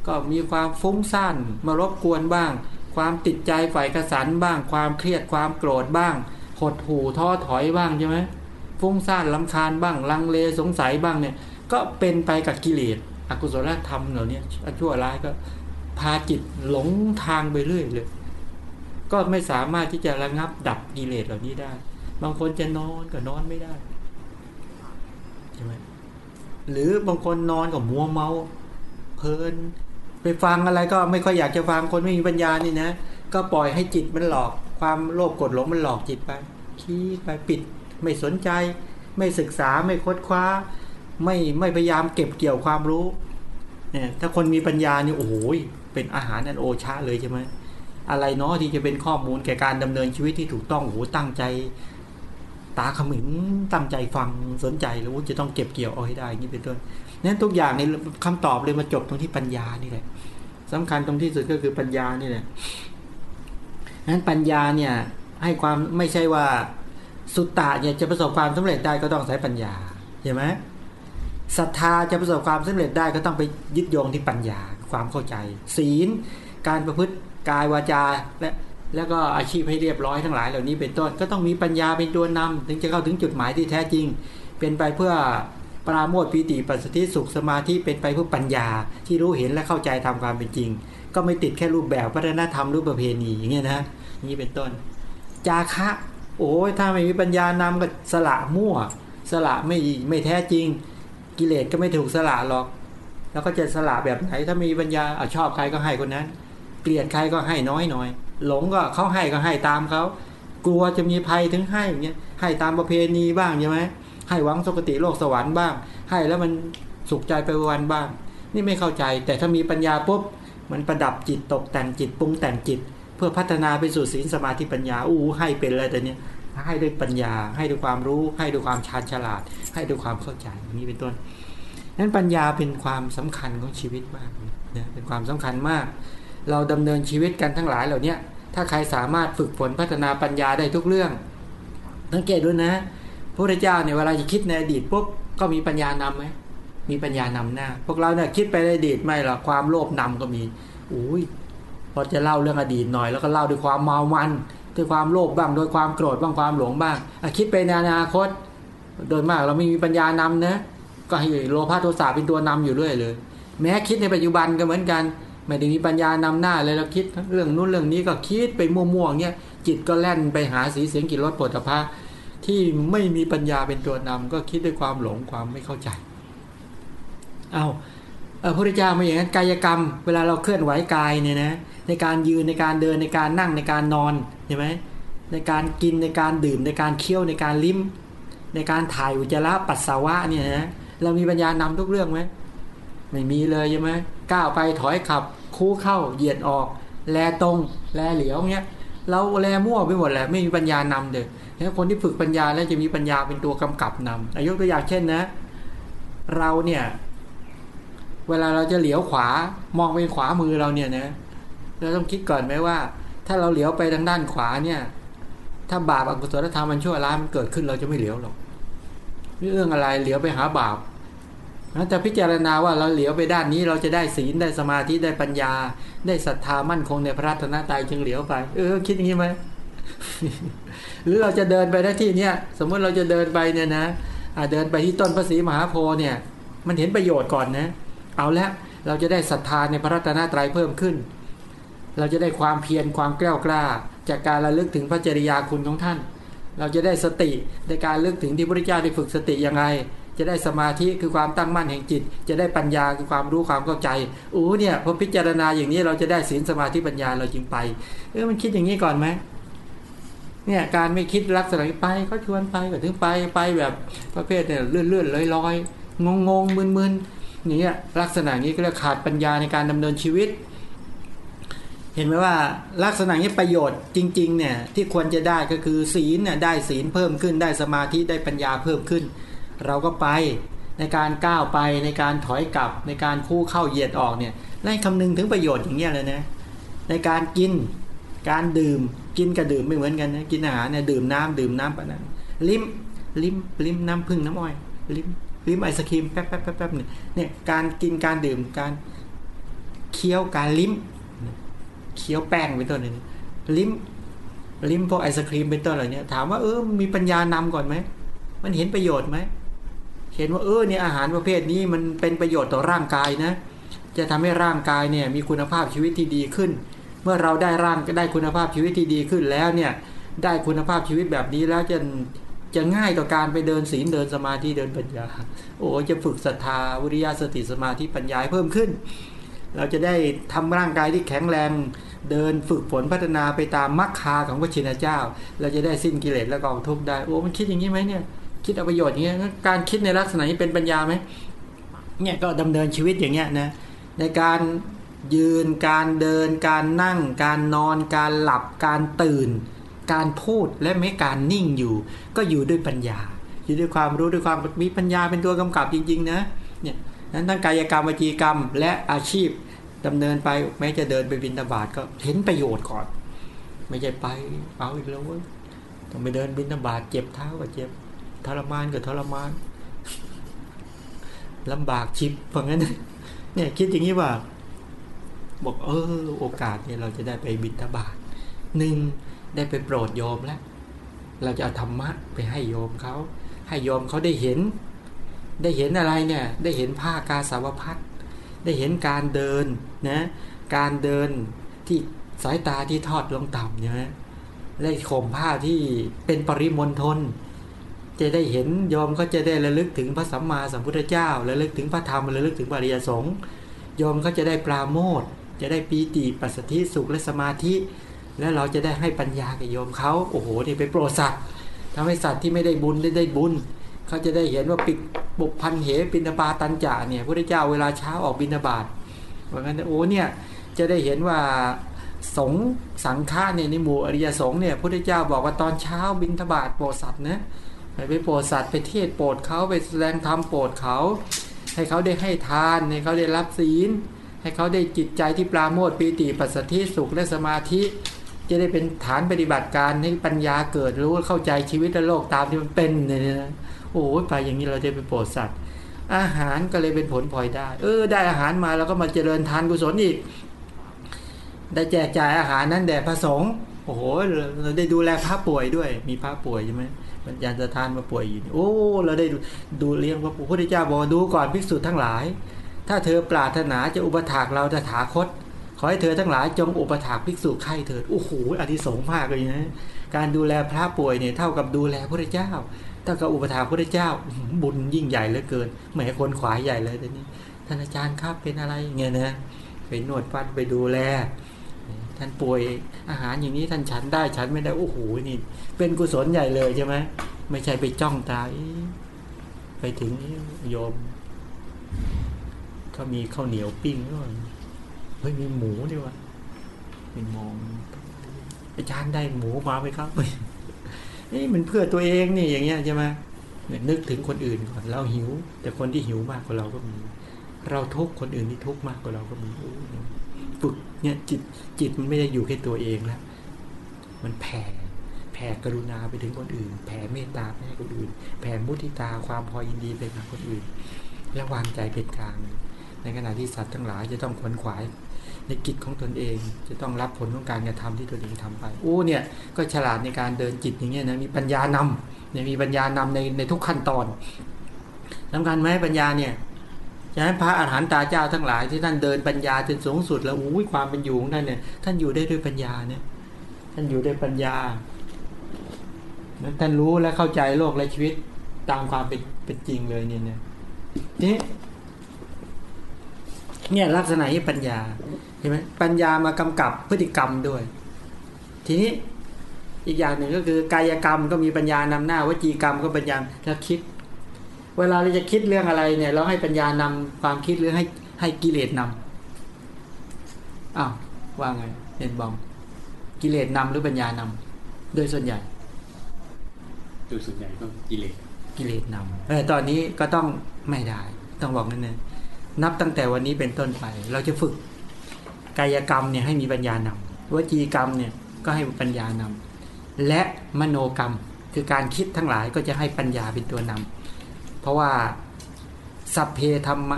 S1: ก็มีความฟุ้งซ่านมารบกวนบ้าง ความติดใจฝ่ายกระสันบ้าง ความเครียดความโกรธบ้าง หดหู่ท้อถอยบ้างใช่ไหมฟุ้งซ่านลำคาญบ้างลังเลสงสัยบ้างเนี่ย ก็เป็นไปกับกิเลสอกุศลธรรมเหล่านี้ชั่วร้ายก็ พาจิตหลงทางไปเรื่อยเลย ก็ไม่สามารถที่จะระงับดับกิเลสเหล่านี้ได้ บางคนจะนอนก็นอนไม่ได้ใช่ไหมหรือบางคนนอนกับมัวเมา เพลิน ไปฟังอะไรก็ไม่ค่อยอยากจะฟังคนไม่มีปัญญานี่นะ ก็ปล่อยให้จิตมันหลอก ความโลภกดหลงมันหลอกจิตไปคิดไปปิด ไม่สนใจ ไม่ศึกษาไม่ค้นคว้า ไม่ไม่พยายามเก็บเกี่ยวความรู้เนี่ยถ้าคนมีปัญญานี่โอ้โห เป็นอาหารอันโอชาเลยใช่ไหมอะไรเนาะที่จะเป็นข้อมูลแก่การดำเนินชีวิตที่ถูกต้องโอ้โหตั้งใจ ตาขมิงตั้งใจฟังสนใจแล้วจะต้องเก็บเกี่ยวเอาให้ได้นี่เป็นต้นนั้นทุกอย่างในคำตอบเลยมาจบตรงที่ปัญญานี่แหละสำคัญตรงที่สุดก็คือปัญญานี่แหละนั้นปัญญาเนี่ยให้ความไม่ใช่ว่าสุตตะเนี่ยจะประสบความสำเร็จได้ก็ต้องใช้ปัญญาเห็นไหมศรัทธาจะประสบความสำเร็จได้ก็ต้องไปยึดโยงที่ปัญญา ความเข้าใจ ศีล การประพฤติกายวาจาและแล้วก็อาชีพให้เรียบร้อยทั้งหลายเหล่านี้เป็นต้นก็ต้องมีปัญญาเป็นตัวนำถึงจะเข้าถึงจุดหมายที่แท้จริง เป็นไปเพื่อปราโมทปีติปัสสติสุขสมาธิเป็นไปเพื่อปัญญาที่รู้เห็นและเข้าใจตามความเป็นจริง ก็ไม่ติดแค่รูปแบบวัฒนธรรมรูปประเพณีอย่างเงี้ยนะนี่เป็นต้น จาคะ โอ้ยถ้าไม่มีปัญญานำก็สละมั่ว สละไม่ไม่แท้จริง กิเลสก็ไม่ถูกสละหรอก แล้วก็จะสละแบบไหนถ้ามีปัญญาอชอบใครก็ให้คนนั้น เกลียดใครก็ให้น้อยหน่อย หลงก็เขาให้ก็ให้ตามเขากลัวจะมีภัยถึงให้อย่างเงี้ยให้ตามประเพณีบ้างใช่ไหมให้หวังสุคติโลกสวรรค์บ้าง ให้แล้วมันสุขใจไปวันบ้าง นี่ไม่เข้าใจ แต่ถ้ามีปัญญาปุ๊บมันประดับจิตตกแต่งจิตปรุงแต่งจิต เพื่อพัฒนาไปสู่ศีลสมาธิปัญญาอู้ให้เป็นอะไรแต่เนี้ยให้ด้วยปัญญา ให้ด้วยความรู้ ให้ด้วยความชาญฉลาด ให้ด้วยความเข้าใจอย่างนี้เป็นต้น นั้นปัญญาเป็นความสำคัญของชีวิตมากนะเป็นความสำคัญมาก เราดำเนินชีวิตกันทั้งหลายเหล่านี้ถ้าใครสามารถฝึกฝนพัฒนาปัญญาได้ทุกเรื่องสังเกตด้วยนะพระพุทธเจ้าเนี่ยเวลาจะคิดในอดีตปุ๊บก็มีปัญญานำไหมมีปัญญานำหน้า พวกเราเนี่ยคิดไปในอดีตไม่หรอกความโลภนำก็มีอุ้ยพอจะเล่าเรื่องอดีตหน่อย แล้วก็เล่าด้วยความเมามันด้วยความโลภบ้างด้วยความโกรธบ้างความหลงบ้างอคิดไปในอนาคต โดยมากเราไม่มีปัญญานำนะ ก็ให้โลภะโทสะเป็นตัวนำอยู่เรื่อยเลย แม้คิดในปัจจุบันก็เหมือนกันไม่ได้มีปัญญานำหน้าเลยเราคิดเรื่องนู้นเรื่องนี้ก็คิดไปมั่วๆเงี้ยจิตก็แล่นไปหาสีเสียงกลิ่นรสปฐะที่ไม่มีปัญญาเป็นตัวนำก็คิดด้วยความหลงความไม่เข้าใจ เอาพระพุทธเจ้าไม่อย่างนั้นกายกรรม เวลาเราเคลื่อนไหวกายเนี่ยนะในการยืนในการเดินในการนั่งในการนอนเห็นไหมในการกินในการดื่มในการเคี้ยวในการลิ้ม ในการถ่ายอุจจาระปัสสาวะเนี่ยนะ เรามีปัญญานำทุกเรื่องไหมไม่มีเลยใช่ไหมก้าวไปถอยขับ คู่เข้าเหยียดออก แลตรง แลเหลียวเงี้ยเราแลมั่วไปหมดแหละไม่มีปัญญานำเด็กแล้วคนที่ฝึกปัญญาแล้วจะมีปัญญาเป็นตัวกำกับนำอายุตัวอย่างเช่นนะ เราเนี่ย เวลาเราจะเหลียวขวามองไปขวามือเราเนี่ยนะเราต้องคิดก่อนไหมว่า ถ้าเราเหลียวไปทางด้านขวาเนี่ย ถ้าบาปอกุศลธรรมมันชั่วร้ายมันเกิดขึ้นเราจะไม่เหลียวหรอก เรื่องอะไรเหลียวไปหาบาปนะจะพิจารณาว่าเราเหลียวไปด้านนี้เราจะได้ศีลได้สมาธิได้ปัญญา ได้ศรัทธามั่นคงในพระรัตนตรัยจึงเหลียวไป เออ คิดอย่างนี้ไหมหรือเราจะเดินไปได้ที่เนี้ยสมมติเราจะเดินไปเนี่ยนะเดินไปที่ต้นพระศรีมหาโพธิ์เนี่ย มันเห็นประโยชน์ก่อนนะ เอาละเราจะได้ศรัทธาในพระรัตนตรัยเพิ่มขึ้น เราจะได้ความเพียรความกล้ากล้า จากการระลึกถึงพระจริยาคุณของท่าน เราจะได้สติในการลึกถึงที่พระเจ้าได้ฝึกสติยังไง จะได้สมาธิคือความตั้งมั่นแห่งจิต จะได้ปัญญาคือความรู้ความเข้าใจอู้เนี่ยพอพิจารณาอย่างนี้เราจะได้ศีลสมาธิปัญญาเราจึงไปเออมันคิดอย่างนี้ก่อนไหมเนี่ยการไม่คิดลักษณะไปก็ชวนไปก็ถึงไปไปแบบประเภทเนี่ยเลื่อนเลื่อนลอยลอยงงงมึนมึนอย่างเงี้ยลักษณะนี้ก็เรียกขาดปัญญาในการดำเนินชีวิต เห็นไหมว่าลักษณะนี้ประโยชน์จริงๆเนี่ยที่ควรจะได้ก็คือศีลเนี่ยได้ศีลเพิ่มขึ้นได้สมาธิได้ปัญญาเพิ่มขึ้น เราก็ไปในการก้าวไปในการถอยกลับในการคู่เข้าเหยียดออกเนี่ยได้คำนึงถึงประโยชน์อย่างเงี้ยเลยนะในการกินการดื่มกินกับดื่มไม่เหมือนกันนะกินอาหารเนี่ยดื่มน้ำดื่มน้ำปะนั้นลิ้มลิ้มลิ้มน้ำพึ่งน้ำอ้อยลิ้มลิ้มไอศครีมแป๊บแป๊บแป๊บแป๊บเนี่ยเนี่ยการกินการดื่มการเคี้ยวการลิ้ม เคี้ยวแป้งเป็นต้นนี่ลิ้มลิ้มพวกไอศครีมเป็นต้นอะไรเนี่ยถามว่าเออมีปัญญานำก่อนไหมมันเห็นประโยชน์ไหมเห็นว่าเออเนี่ยอาหารประเภทนี้มันเป็นประโยชน์ต่อร่างกายนะ จะทำให้ร่างกายเนี่ยมีคุณภาพชีวิตที่ดีขึ้น เมื่อเราได้ร่างก็ได้คุณภาพชีวิตที่ดีขึ้นแล้วเนี่ยได้คุณภาพชีวิตแบบนี้แล้วจะจะง่ายต่อการไปเดินศีลเดินสมาธิเดินปัญญา โอ้จะฝึกศรัทธาวิริยะสติสมาธิปัญญาเพิ่มขึ้น เราจะได้ทำร่างกายที่แข็งแรงเดินฝึกฝนพัฒนาไปตามมรรคาของพระชินเจ้า เราจะได้สิ้นกิเลสและกองทุกข์ได้โอ้มันคิดอย่างนี้ไหมเนี่ยคิดเอาประโยชน์อย่างเงี้ยการคิดในลักษณะนี้เป็นปัญญาไหมเนี่ยก็ดำเนินชีวิตอย่างเงี้ยนะในการยืนการเดิน การนั่ง การนอน การหลับ การตื่น การพูดและไม่การนิ่งอยู่ ก็อยู่ด้วยปัญญา อยู่ด้วยความรู้ด้วยความมีปัญญาเป็นตัวกำกับจริงๆนะเนี่ยนั้นทั้งกายกรรมวจีกรรมและอาชีพ ดำเนินไปแม้จะเดินไปบินตาบาทก็เห็นประโยชน์ก่อน ไม่ใช่ไปเอาอีกแล้วต้องไปเดินบินตาบาทเจ็บเท้าก็เจ็บทรมานก็ทรมานลำบากชิบเพราะงั้น เนี่ยคิดอย่างนี้ว่า บอกเออ โอกาสเนี่ยเราจะได้ไปบิณฑบาตหนึ่งได้ไปโปรดโยมแล้ว เราจะเอาธรรมะไปให้โยมเขา ให้โยมเขาได้เห็น ได้เห็นอะไรเนี่ย ได้เห็นผ้ากาสาวพัดได้เห็นการเดิน นะการเดินที่สายตาที่ทอดลงต่ำเนี่ยและข่มผ้าที่เป็นปริมณฑลจะได้เห็นยอมก็จะได้ระลึกถึงพระสัมมาสัมพุทธเจ้าระลึกถึงพระธรรมระลึกถึงปริยสงฆ์ยอมก็จะได้ปราโมทจะได้ปีติปัสสติสุขและสมาธิ แล้วเราจะได้ให้ปัญญากับโยมเขาโอ้โหนี่ไปโปรดสัตว์ทำให้สัตว์ที่ไม่ได้บุญได้ได้บุญเขาจะได้เห็นว่าปิดบุกพันเหปินาบาตันจ่าเนี่ยพระเจ้าเวลาเช้าออกบินาบาต ราะงั้นโอ้เนี่ยจะได้เห็นว่าสงสังฆาเนี่ยในหมู่อริยสงฆ์เนี่ยพระพุทธเจ้าบอกว่าตอนเช้าบินทบาทโปรดสัตว์นะไปโปรดสัตว์ไปเทศโปรดเขาไปแสดงธรรมโปรดเขาให้เขาได้ให้ทานให้เขาได้รับศีล ให้เขาได้จิตใจที่ปราโมทปีติปัสสติสุขและสมาธิ จะได้เป็นฐานปฏิบัติการให้ปัญญาเกิดรู้เข้าใจชีวิตและโลกตามที่มันเป็นเนี่ยโอ้ยไปอย่างนี้เราจะไปโปรดสัตว์ อาหารก็เลยเป็นผลพลอยได้ เออ ได้อาหารมาแล้วก็มาเจริญทานกุศลอีก ได้แจกจ่ายอาหารนั้นแด่พระสงฆ์โอ้โหเราได้ดูแลพระป่วยด้วย มีพระป่วยใช่ไหมปัญญาจะทานมาป่วยอยู่โอ้ เราได้ดูเลี้ยงพระพุทธเจ้าบอกดูก่อนภิกษุทั้งหลาย ถ้าเธอปรารถนาจะอุปถากเราจะถาคต ขอให้เธอทั้งหลายจงอุปถากภิกษุไข้เถิดโอ้โหอธิสงฆ์มากเลยนะการดูแลพระป่วยเนี่ยเท่ากับดูแลพระเจ้า เท่ากับอุปถากพระเจ้า บุญยิ่งใหญ่เหลือเกินแหมคนขวาใหญ่เลยแต่นี้ท่านอาจารย์ครับเป็นอะไรเงี้ยนะไปนวดฟันไปดูแลท่านป่วยอาหารอย่างนี้ท่านฉันได้ฉันไม่ได้โอ้โหนี่เป็นกุศลใหญ่เลยใช่ไหมไม่ใช่ไปจ้องตาไปถึงโยมเขามีข้าวเหนียวปิ้งด้วยเฮ้ยมีหมูด้วยวะไปมองอาจารย์ได้หมูมาไหมครับ นี่มันเพื่อตัวเองนี่อย่างเงี้ยใช่ไหมนึกถึงคนอื่นก่อนเราหิว แต่คนที่หิวมากกว่าเราก็มี เราทุกคนอื่นที่ทุกมากกว่าเราก็มีฝึกเนี่ยจิตจิตมันไม่ได้อยู่แค่ตัวเองแล้วมันแผ่แผ่กรุณาไปถึงคนอื่น แผ่เมตตาไปให้คนอื่น แผ่มุทิตาความพอยินดีไปกับคนอื่น และวางใจเป็นกลาง ในขณะที่สัตว์ทั้งหลายจะต้องขวนขวาย ในกิจของตนเอง จะต้องรับผลของการกระทำที่ตนเองทำไปโอ้เนี่ยก็ฉลาดในการเดินจิตอย่างเงี้ยนะมีปัญญานำเนี่ยมีปัญญานำในในทุกขั้นตอนสำคัญไหมปัญญาเนี่ยฉะนั้นพระอาหารหันตาเจ้าทั้งหลายที่ท่านเดินปัญญาจนสูงสุดแล้วอุ้ยความเป็นอยู่ของท่านเนี่ยท่านอยู่ได้ด้วยปัญญาเนี่ยท่านอยู่ด้วยปัญญาท่านรู้และเข้าใจโลกและชีวิตตามความเป็นเป็นจริงเลยเนี่ยเนี่ยนี่เนี่ยลักษณะนี้ปัญญา เห็นไหมปัญญามากำกับพฤติกรรมด้วย ทีนี้อีกอย่างหนึ่งก็คือกายกรรมก็มีปัญญานำหน้าวจีกรรมก็ปัญญาแล้วคิด เวลาเราจะคิดเรื่องอะไรเนี่ย เราให้ปัญญานำความคิดหรือให้ให้กิเลสนำอ้าวว่าไงเห็นบองกิเลสนำหรือปัญญานำโดยส่วนใหญ่
S2: โดยส่วนใหญ่ก็กิเลส
S1: กิเลสนำเออตอนนี้ก็ต้องไม่ได้ ต้องบอกนั่นเองนับตั้งแต่วันนี้เป็นต้นไป เราจะฝึก กายกรรมเนี่ยให้มีปัญญานำวจีกรรมเนี่ยก็ให้ปัญญานำและมโนกรรมคือการคิดทั้งหลายก็จะให้ปัญญาเป็นตัวนำเพราะว่าสัพเพธรรม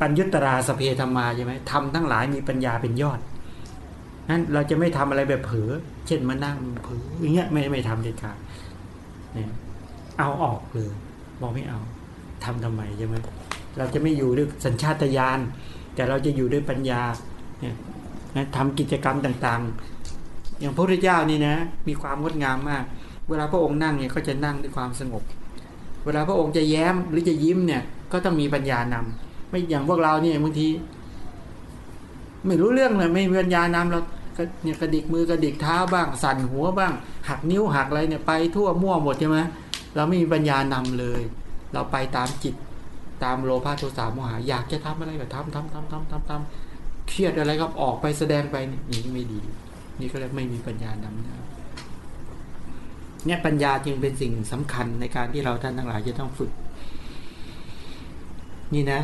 S1: ปัญญุตราสเพธรรมาใช่ไหมทำทั้งหลายมีปัญญาเป็นยอดนั้นเราจะไม่ทำอะไรแบบเผลอเช่นมานั่งเผลออย่างเงี้ยไม่ไม่ทำเด็ดขาดเนี่ยเอาออกเลยบอกไม่เอาทำทำไมใช่ไหมเราจะไม่อยู่ด้วยสัญชาตญาณ แต่เราจะอยู่ด้วยปัญญาเนี่ยนะทำกิจกรรมต่างๆ อย่างพระพุทธเจ้านี่นะ มีความงดงามมาก เวลาพระองค์นั่งเนี่ยก็จะนั่งด้วยความสงบ เวลาพระองค์จะแย้มหรือจะยิ้มเนี่ย ก็ต้องมีปัญญานำไม่อย่างพวกเราเนี่ยบางที ไม่รู้เรื่องเลยไม่มีปัญญานำเราก็เนี่ยกระดิกมือกระดิกเท้าบ้าง สั่นหัวบ้าง หักนิ้วหักอะไรเนี่ยไปทั่วมั่วหมดใช่ไหมเราไม่มีปัญญานำเลย เราไปตามจิต ตามโลภะโทสะโมหะอยากจะทำอะไรก็ทำทำทำทำทำทำเครียดอะไรก็ออกไปแสดงไปนี่ไม่ดี นี่ก็เลยไม่มีปัญญานำนะเนี่ยปัญญาจึงเป็นสิ่งสำคัญในการที่เราท่านทั้งหลายจะต้องฝึก นี่นะ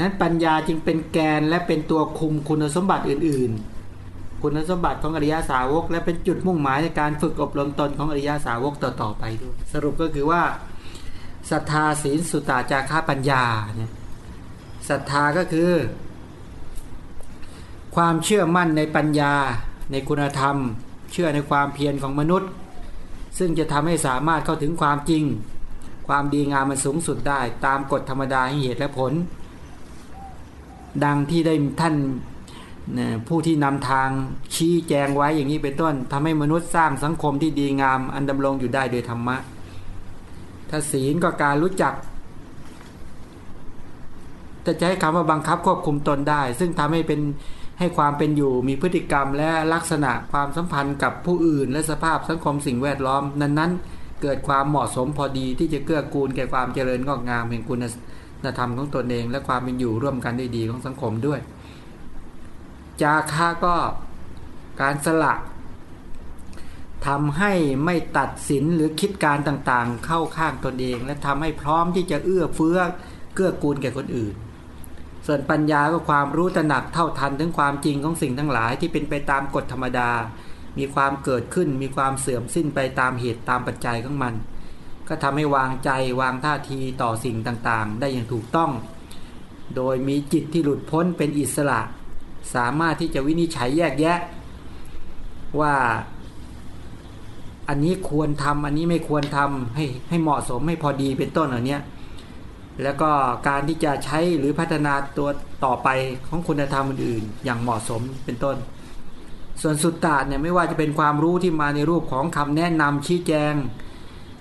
S1: นั้นปัญญาจึงเป็นแกนและเป็นตัวคุมคุณสมบัติอื่น ๆ คุณสมบัติของอริยาสาวก และเป็นจุดมุ่งหมายในการฝึกอบรมตนของอริยาสาวกต่อๆไปด้วยสรุปก็คือว่า ศรัทธาศีลสุตตาจาระปัญญาเนี่ยศรัทธาก็คือ ความเชื่อมั่นในปัญญาในคุณธรรม เชื่อในความเพียรของมนุษย์ ซึ่งจะทำให้สามารถเข้าถึงความจริง ความดีงามมันสูงสุดได้ ตามกฎธรรมดาให้เหตุและผล ดังที่ได้ท่านผู้ที่นำทางชี้แจงไว้อย่างนี้เป็นต้นทำให้มนุษย์สร้างสังคมที่ดีงามอันดำรงอยู่ได้โดยธรรมะ ถ้าศีลก็การรู้จักจะใช้คำว่าบังคับควบคุมตนได้ ซึ่งทำให้เป็นให้ความเป็นอยู่มีพฤติกรรมและลักษณะความสัมพันธ์กับผู้อื่น และสภาพสังคมสิ่งแวดล้อม นั้นๆ เกิดความเหมาะสมพอดีที่จะเกื้อกูลแก่ความเจริญงอกงามแห่งคุณธรรมของตนเอง และความเป็นอยู่ร่วมกันได้ดีของสังคมด้วย จาค่าก็การสละ ทำให้ไม่ตัดสินหรือคิดการต่างๆ เข้าข้างตนเอง และทำให้พร้อมที่จะเอื้อเฟื้อเกื้อกูลแก่คนอื่น ส่วนปัญญาก็ความรู้ตระหนักเท่าทันถึงความจริงของสิ่งทั้งหลายที่เป็นไปตามกฎธรรมดา มีความเกิดขึ้นมีความเสื่อมสิ้นไปตามเหตุตามปัจจัยของมัน ก็ทำให้วางใจวางท่าทีต่อสิ่งต่างๆ ได้อย่างถูกต้อง โดยมีจิตที่หลุดพ้นเป็นอิสระ สามารถที่จะวินิจฉัยแยกแยะ ว่า อันนี้ควรทำอันนี้ไม่ควรทำให้ให้เหมาะสมให้พอดีเป็นต้นเหล่านี้แล้วก็การที่จะใช้หรือพัฒนาตัวต่อไปของคุณธรรมอื่นๆ อย่างเหมาะสมเป็นต้น ส่วนสุตตะเนี่ยไม่ว่าจะเป็นความรู้ที่มาในรูปของคำแนะนำชี้แจง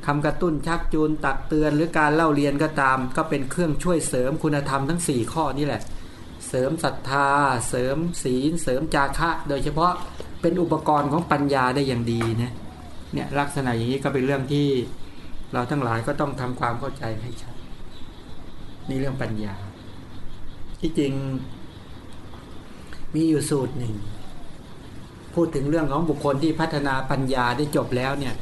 S1: คำกระตุ้นชักจูนตักเตือน หรือการเล่าเรียนก็ตาม ก็เป็นเครื่องช่วยเสริมคุณธรรมทั้ง 4 ข้อนี่แหละ เสริมศรัทธา เสริมศีล เสริมจาคะ โดยเฉพาะเป็นอุปกรณ์ของปัญญาได้อย่างดีนะ เนี่ยลักษณะอย่างนี้ก็เป็นเรื่องที่เราทั้งหลายก็ต้องทำความเข้าใจให้ชัดนี่เรื่องปัญญา ที่จริง มีอยู่สูตรหนึ่ง พูดถึงเรื่องของบุคคลที่พัฒนาปัญญาได้จบแล้วเนี่ย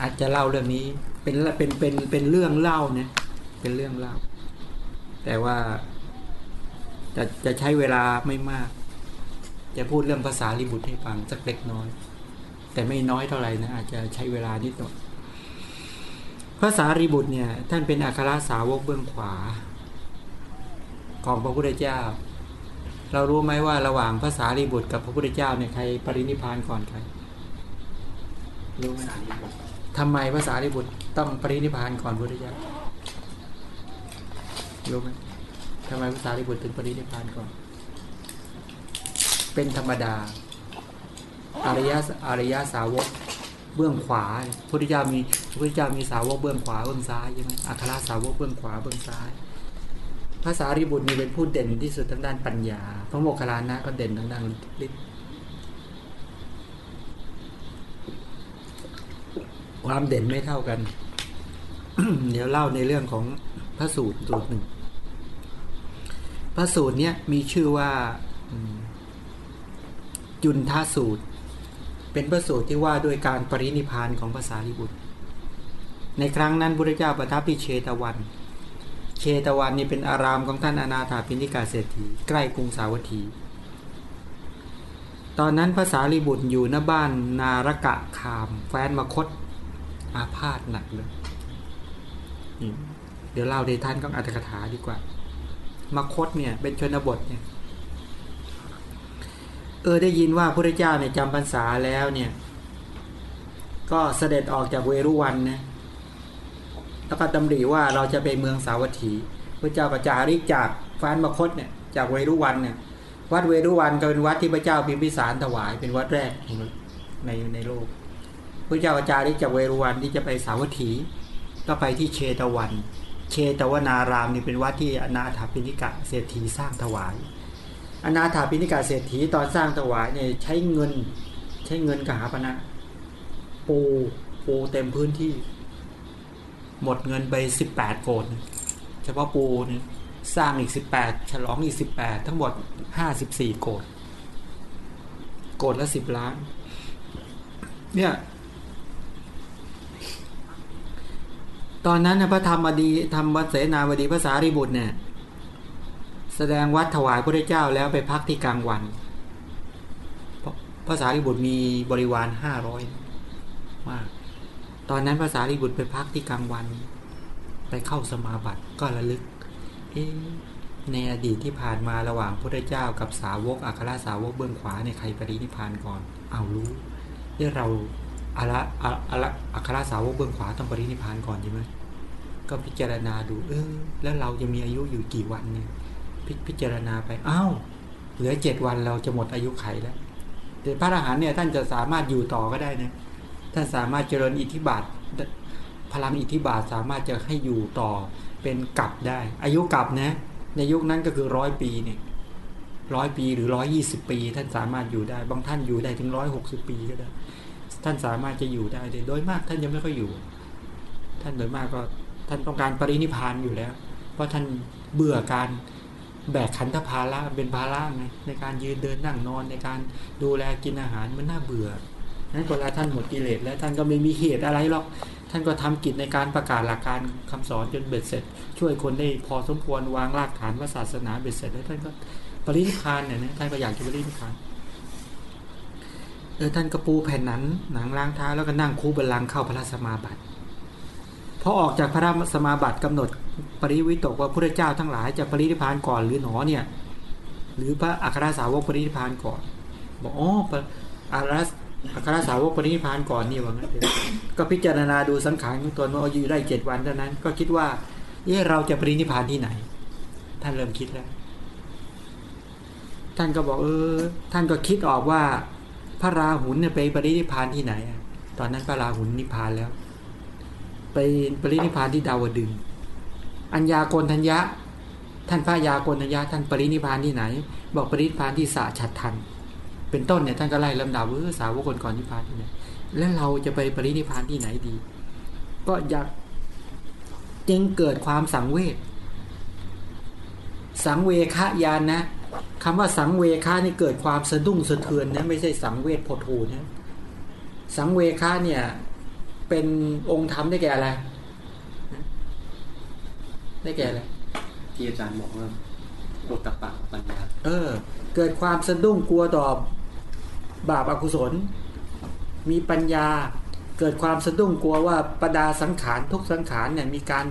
S1: อาจจะเล่าเรื่องนี้เป็นเป็นเป็นเป็นเรื่องเล่าเนี่ยเป็นเรื่องเล่า แต่ว่าจะจะใช้เวลาไม่มาก จะพูดเรื่องภาษาลิบุตรให้ฟังสักเล็กน้อย แต่ไม่น้อยเท่าไหร่นะอาจจะใช้เวลานิดหน่อยภาษารีบุตรเนี่ยท่านเป็นอัครสาวกเบื้องขวา ของพระพุทธเจ้า เรารู้ไหมว่าระหว่างภาษารีบุตรกับพระพุทธเจ้าเนี่ยใครปรินิพานก่อนใครรู้ไหมทำไมภาษารีบุตรต้องปรินิพานก่อนพุทธเจ้ารู้ไหมทำไมภาษารีบุตรถึงปรินิพานก่อน เป็นธรรมดา อริยะอริยสาวกเบื้องขวาพุทธเจ้ามีพุทธเจ้ามีสาวกเบื้องขวาเบื้องซ้ายใช่ไหมอัครสาวกเบื้องขวาเบื้องซ้ายภาษาริบุตรมีเป็นผู้เด่นที่สุดทางด้านปัญญา พระโมคคัลลานะก็เด่นทางด้านฤทธิ์ความเด่นไม่เท่ากัน เดี๋ยวเล่าในเรื่องของพระสูตรสูตรหนึ่งพระสูตรเนี้ยมีชื่อว่าจุนทาสูตร เป็นพระสูตรที่ว่าด้วยการปรินิพานของภาษาลิบุตร ในครั้งนั้นพระเจ้าประทับที่เชตวัน เชตวันนี่เป็นอารามของท่านอนาถาพินิกาเศรษฐีใกล้กรุงสาวัตถี ตอนนั้นภาษาลิบุตรอยู่หน้าบ้านนารกะคามแฟนมคตอาพาธหนักเลยเดี๋ยวเล่าในท่านก็อัตถกถาดีกว่า มคตเนี่ยเป็นชนบทเนี่ย เออได้ยินว่าพระเจ้าเนี่ยจำพรรษาแล้วเนี่ย ก็เสด็จออกจากเวรุวันนะแล้วก็ดำริว่าเราจะไปเมืองสาวัตถีพระเจ้าก็จาริกจากฟานมคตเนี่ยจากเวรุวันเนี่ย วัดเวรุวันก็เป็นวัดที่พระเจ้าพิมพิสารถวายเป็นวัดแรกในในโลกพระเจ้าอาจารย์ที่จากเวรุวันที่จะไปสาวัตถี ก็ไปที่เชตวัน เชตวนารามนี่เป็นวัดที่อนาถาปิณิกะเศรษฐีสร้างถวาย อนาถาปิณิกะเศรษฐีตอนสร้างถวายเนี่ยใช้เงิน ใช้เงินกหาปณะปูปูเต็มพื้นที่ หมดเงินไปสิบแปดโกดเฉพาะปูเนี่ยสร้างอีกสิบแปดฉลองอีกสิบแปดทั้งหมดห้าสิบสี่โกดโกดละสิบล้าน เนี่ยตอนนั้นพระธรรมดีธรรมวัดเสนาบดีภาษาริบุตรเนี่ย แสดงวัดถวายพระเจ้าแล้วไปพักที่กลางวันภาษาริบุตรมีบริวารห้าร้อยมาก ตอนนั้นภาษาริบุตรไปพักที่กลางวัน ไปเข้าสมาบัติก็ระลึกในอดีตที่ผ่านมาระหว่างพระเจ้ากับสาวกอัครสาวกเบื้องขวาในใครปรินิพานก่อน เอารู้เ่เราอะละอะละอัครสาวกเบื้องขวาต้องปรินิพานก่อนใช่ไหมก็พิจารณาดูเออแล้วเราจะมีอายุอยู่กี่วันเนี่ย พพิจารณาไปอ้าวเหลือเจ็ดวันเราจะหมดอายุไขแล้วแต่พระอรหันต์เนี่ยท่านจะสามารถอยู่ต่อก็ได้นะท่านสามารถเจริญอิทธิบาทพลังอิทธิบาทสามารถจะให้อยู่ต่อเป็นกลับได้ อายุกลับนะ ในยุคนั้นก็คือร้อยปีเนี่ยร้อยปีหรือร้อยี่สิบปี ท่านสามารถอยู่ได้ บางท่านอยู่ได้ถึงร้อยหกสิบปีก็ได้ ท่านสามารถจะอยู่ได้โดยมากท่านยังไม่ค่อยอยู่ ท่านโดยมากก็ท่านต้องการปรินิพานอยู่แล้ว เพราะท่านเบื่อการ แบกขันธภาระเป็นภาระไงในการยืนเดินนั่งนอนในการดูแลกินอาหารมันน่าเบื่อนั้นเวลาท่านหมดกิเลสแล้วท่านก็ไม่มีเหตุอะไรหรอก ท่านก็ทำกิจในการประกาศหลักการคำสอนจนเบ็ดเสร็จ ช่วยคนได้พอสมควรวางรากฐานว่าศาสนาเบ็ดเสร็จแล้วท่านก็ปรินิพานเนี่ยนะท่านก็อยากจะปรินิพานเออท่านกระปูแผ่นหนังหนังล้างเท้าแล้วก็นั่งคูบัลลังเข้าพระสมาบัติพอออกจากพระสมาบัติกำหนด ปริวิตกว่าพระเจ้าทั้งหลายจะปรินิพานก่อนหรือหนอเนี่ยหรือพระอัครสาวกปรินิพานก่อน บอกอ๋ออัครอัครสาวกปรินิพานก่อนนี่ว่างั้นก็พิจารณาดูสังขารของตนว่าอยู่ได้เจ็ดวันเท่านั้น ก็คิดว่าเออเราจะปรินิพานที่ไหน ท่านเริ่มคิดแล้ว ท่านก็บอกเออ ท่านก็คิดออกว่า พระราหุลเนี่ยไปปรินิพานที่ไหนตอนนั้นพระราหุลนิพานแล้ว ไปปรินิพานที่ดาวดึง อัญญาโกนทัญญะ ท่านพระยาโกนทัญญะท่านปรินิพานที่ไหน บอกปรินิพานที่สาฉัดทัน เป็นต้นเนี่ยท่านก็ไล่ลำดับว่าสาวกคนก่อนนิพพานที่ไหนแล้วเราจะไปปรินิพานที่ไหนดี ก็อยากจึงเกิดความสังเวชสังเวคยานนะคำว่าสังเวคานี่เกิดความสะดุ้งสะเทือนนะไม่ใช่สังเวชพทูนะสังเวคาเนี่ยเป็นองค์ธรรมได้แก่อะไร ได้แก่อะไร
S2: ที่อาจารย์บอกว่าโอตปะปัญญา
S1: เออ เกิดความสะดุ้งกลัวต่อบาปอกุศล มีปัญญา เกิดความสะดุ้งกลัวว่าประดาสังขารทุกสังขารเนี่ยมีการ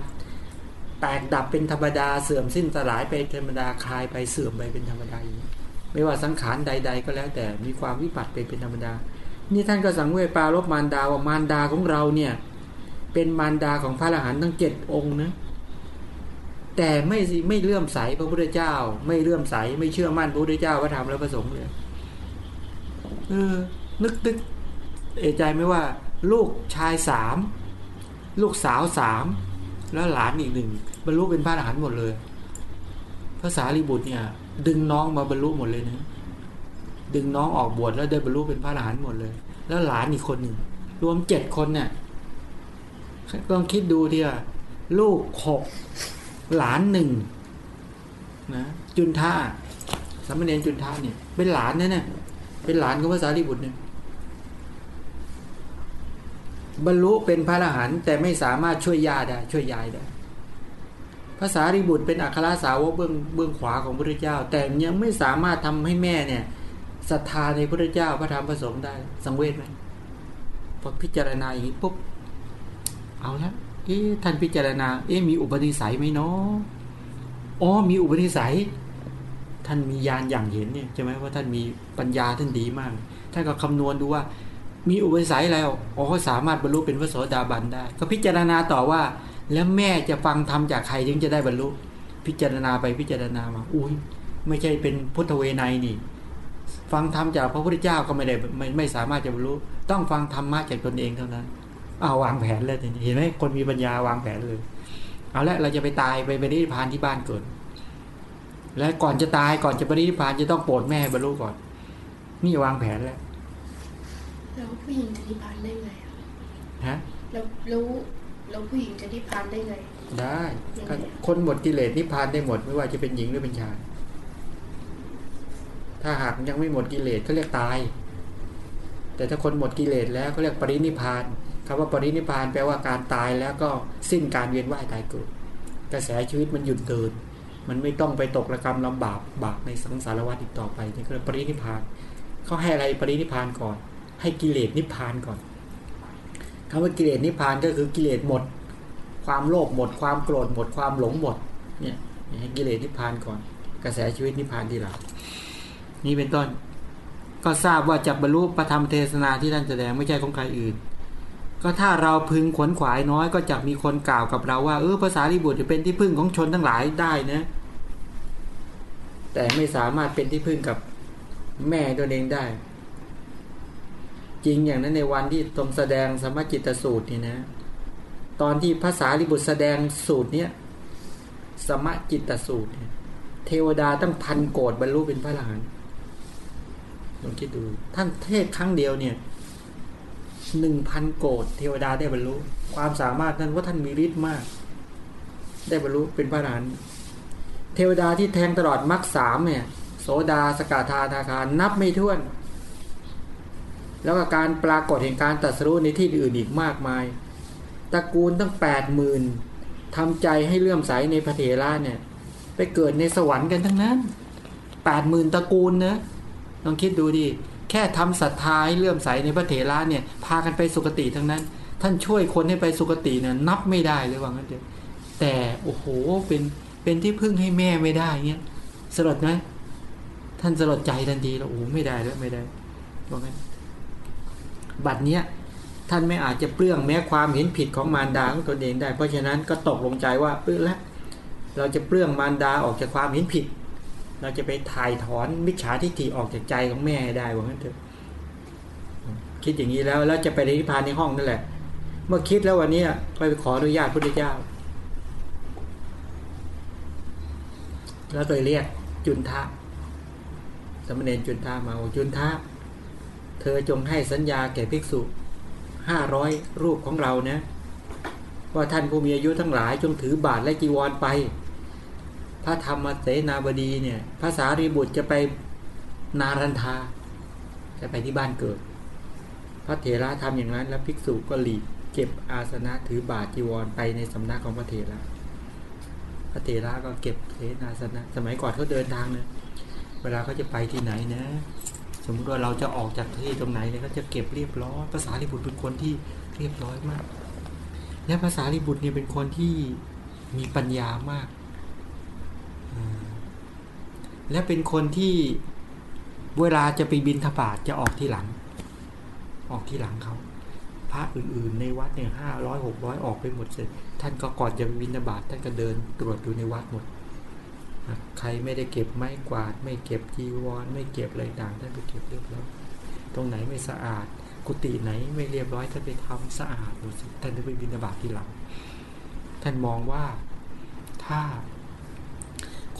S1: แตกดับเป็นธรรมดาเสื่อมสิ้นสลายไปธรรมดาคลายไปเสื่อมไปเป็นธรรมดาอย่างนี้ไม่ว่าสังขารใด ๆ ก็แล้วแต่มีความวิบัติไปเป็นธรรมดา นี่ท่านก็สังเวชปารบมารดาว่ามารดาของเราเนี่ย เป็นมารดาของพระอรหันต์ทั้งเจ็ดองค์นะ แต่ไม่ไม่เลื่อมใสพระพุทธเจ้า ไม่เลื่อมใสไม่เชื่อมั่นพระพุทธเจ้าว่าทำแล้วประสงค์เลยเออ นึกนึกเอใจไหมว่า ลูกชายสามลูกสาวสามแล้วหลานอีกหนึ่งบรรลุเป็นพระอรหันต์หมดเลยภาษาลีบุตรเนี่ย ดึงน้องมาบรรลุหมดเลยนะดึงน้องออกบวชแล้วได้บรรลุเป็นพระอรหันต์หมดเลย แล้วหลานอีกคนหนึ่งรวมเจ็ดคนเนี่ยลองคิดดูทีว่าลูกหก หลานหนึ่งนะจุนท่าสามเณรจุนท่าเนี่ย เป็นหลานนะเนี่ยเป็นหลานของพระสารีบุตรเนี่ยบรรลุเป็นพระอรหันต์แต่ไม่สามารถช่วยยาได้ช่วยยายได้ภาษาริบุตรเป็นอัครสาวกเบื้องเบื้องขวาของพระเจ้า แต่ยังไม่สามารถทำให้แม่เนี่ยศรัทธาในพระเจ้าพระธรรมพระสงฆ์ได้ สังเวชไหมพอพิจารณาอย่างนี้ปุ๊บเอาแล้ว เอ๊ะท่านพิจารณา เอ๊ะมีอุปนิสัยไหมเนาะอ๋อมีอุปนิสัย ท่านมียานอย่างเห็นเนี่ยใช่ไหมว่าท่านมีปัญญาท่านดีมาก ท่านก็คำนวณดูว่า มีอุปนิสัยแล้วอ๋อสามารถบรรลุเป็นพระโสดาบันได้ ก็พิจารณาต่อว่า แล้วแม่จะฟังธรรมจากใครถึงจะได้บรรลุ พิจารณาไปพิจารณามาอุ้ยไม่ใช่เป็นพุทธเวไนนี่ฟังธรรมจากพระพุทธเจ้าก็ไม่ได้ไม่ไม่สามารถจะบรรลุต้องฟังธรรมะจากตนเองเท่านั้น เอาวางแผนเลยทีนี้เห็นไหมคนมีปัญญาวางแผนเลย เอาละเราจะไปตายไปไปนิพพานที่บ้านเกิด และก่อนจะตายก่อนจะปรินิพพานจะต้องโปรดแม่บรรลุก่อน นี่วางแผนแล้ว
S3: แล้วผู้หญิงจะนิพพานได้ไงอะ
S1: ฮะ
S3: แล้วรู้แล้วผู้หญิงจะนิพพานได้ไง
S1: ได้ก็คนหมดกิเลสนิพพานได้หมดไม่ว่าจะเป็นหญิงหรือเป็นชายถ้าหากยังไม่หมดกิเลสเขาเรียกตาย แต่ถ้าคนหมดกิเลสแล้วเขาเรียกปรินิพพาน คำว่าปรินิพานแปลว่าการตายแล้วก็สิ้นการเวียนว่ายตายเกิด กระแสชีวิตมันหยุดเดิน มันไม่ต้องไปตกระกรรมลำบากบากในสังสารวัฏอีกต่อไปนี่ก็เรียกปรินิพานเขาให้อะไรปรินิพานก่อน ให้กิเลสนิพานก่อนคำว่ากิเลสนิพานก็คือกิเลสหมด ความโลภหมด ความโกรธหมด ความหลงหมดเนี่ยให้กิเลสนิพานก่อน กระแสชีวิตนิพพานทีหลังนี่เป็นต้น ก็ทราบว่าจับบรรลุประธรรมเทศนาที่ท่านแสดงไม่ใช่ของใครอื่น ก็ถ้าเราพึงขวนขวายน้อยก็จะมีคนกล่าวกับเราว่าเออภาษาลิบุตรจะเป็นที่พึ่งของชนทั้งหลายได้นะ แต่ไม่สามารถเป็นที่พึ่งกับแม่ตัวเองได้ จริงอย่างนั้นในวันที่ทรงแสดงสมจิตสูตรนี่นะ ตอนที่ภาษาลิบุตรแสดงสูตรเนี้ยสมจิตสูตรเนี่ยเทวดาตั้งพันโกดบรรลุเป็นพระอรหันต์ลองคิดดู ท่านเทศครั้งเดียวเนี่ย หนึ่งพันโกดเทวดาได้บรรลุ ความสามารถนั้นว่าท่านมีฤทธิ์มาก ได้บรรลุเป็นพระอรหันต์เทวดาที่แทงตลอดมรรคสามเนี่ย โสดาสกาธานาคารนับไม่ถ้วน แล้วก็การปรากฏแห่งการตรัสรู้ในที่อื่นอีกมากมายตระกูลตั้งแปดหมื่นทำใจให้เลื่อมใสในพระเถระเนี่ย ไปเกิดในสวรรค์กันทั้งนั้นแปดหมื่นตระกูลนะลองคิดดูดิ แค่ทำศรัทธาให้เลื่อมใสในพระเถระเนี่ยพากันไปสุคติทั้งนั้น ท่านช่วยคนให้ไปสุคติเนี่ยนับไม่ได้เลยว่างั้นเถอะแต่โอ้โหเป็นเป็นที่พึ่งให้แม่ไม่ได้เงี้ยสลดไหมท่านสลดใจทันทีแล้วโอ้ไม่ได้แล้วไม่ได้ว่างั้นบัดเนี้ยท่านไม่อาจจะเปลื้องแม้ความเห็นผิดของมารดาของตนเองได้ เพราะฉะนั้นก็ตกลงใจว่าเออแล้วเราจะเปลื้องมารดาออกจากความเห็นผิด เราจะไปถ่ายถอนมิจฉาทิฏฐิออกจากใจของแม่ได้ว่างั้นเถอะคิดอย่างนี้แล้วแล้วจะไปนิพพานในห้องนั่นแหละ เมื่อคิดแล้ววันนี้ไปขออนุญาตพุทธเจ้า แล้วก็เรียกจุนทะสมณเณรจุนทะมาบอจุนทะเธอจงให้สัญญาแก่ภิกษุห้าร้อยรูปของเรานะว่าท่านผู้มีอายุทั้งหลายจงถือบาทและจีวรไป พระธรรมเสนาบดีเนี่ยภาษารีบุตรจะไปนารันทา จะไปที่บ้านเกิด พระเถระทำอย่างนั้น แล้วภิกษุก็หลีกเก็บอาสนะถือบาทจีวรไปในสำนักของพระเถระ พระเถระก็เก็บเทนาสนะ สมัยก่อนเขาเดินทางเนี่ยเวลาเขาจะไปที่ไหนนะ สมมติว่าเราจะออกจากที่ตรงไหนเนี่ยก็จะเก็บเรียบร้อยภาษาลิบุตรเป็นคนที่เรียบร้อยมาก และภาษาลิบุตรเนี่ยเป็นคนที่มีปัญญามาก และเป็นคนที่เวลาจะไปบินทบาทจะออกที่หลัง ออกที่หลังเขาพระอื่นๆ ในวัดเนี่ยห้าร้อยหกร้อยออกไปหมดเสร็จ ท่านก็ก่อนจะบินทบาทท่านก็เดินตรวจดูในวัดหมด ใครไม่ได้เก็บไม้กวาด ไม่เก็บจีวร ไม่เก็บอะไรต่างท่านไปเก็บเรียบร้อยตรงไหนไม่สะอาด กุฏิไหนไม่เรียบร้อยท่านไปทำสะอาดหมดสิท่านจะไปบิณฑบาตที่หลัง ท่านมองว่าถ้า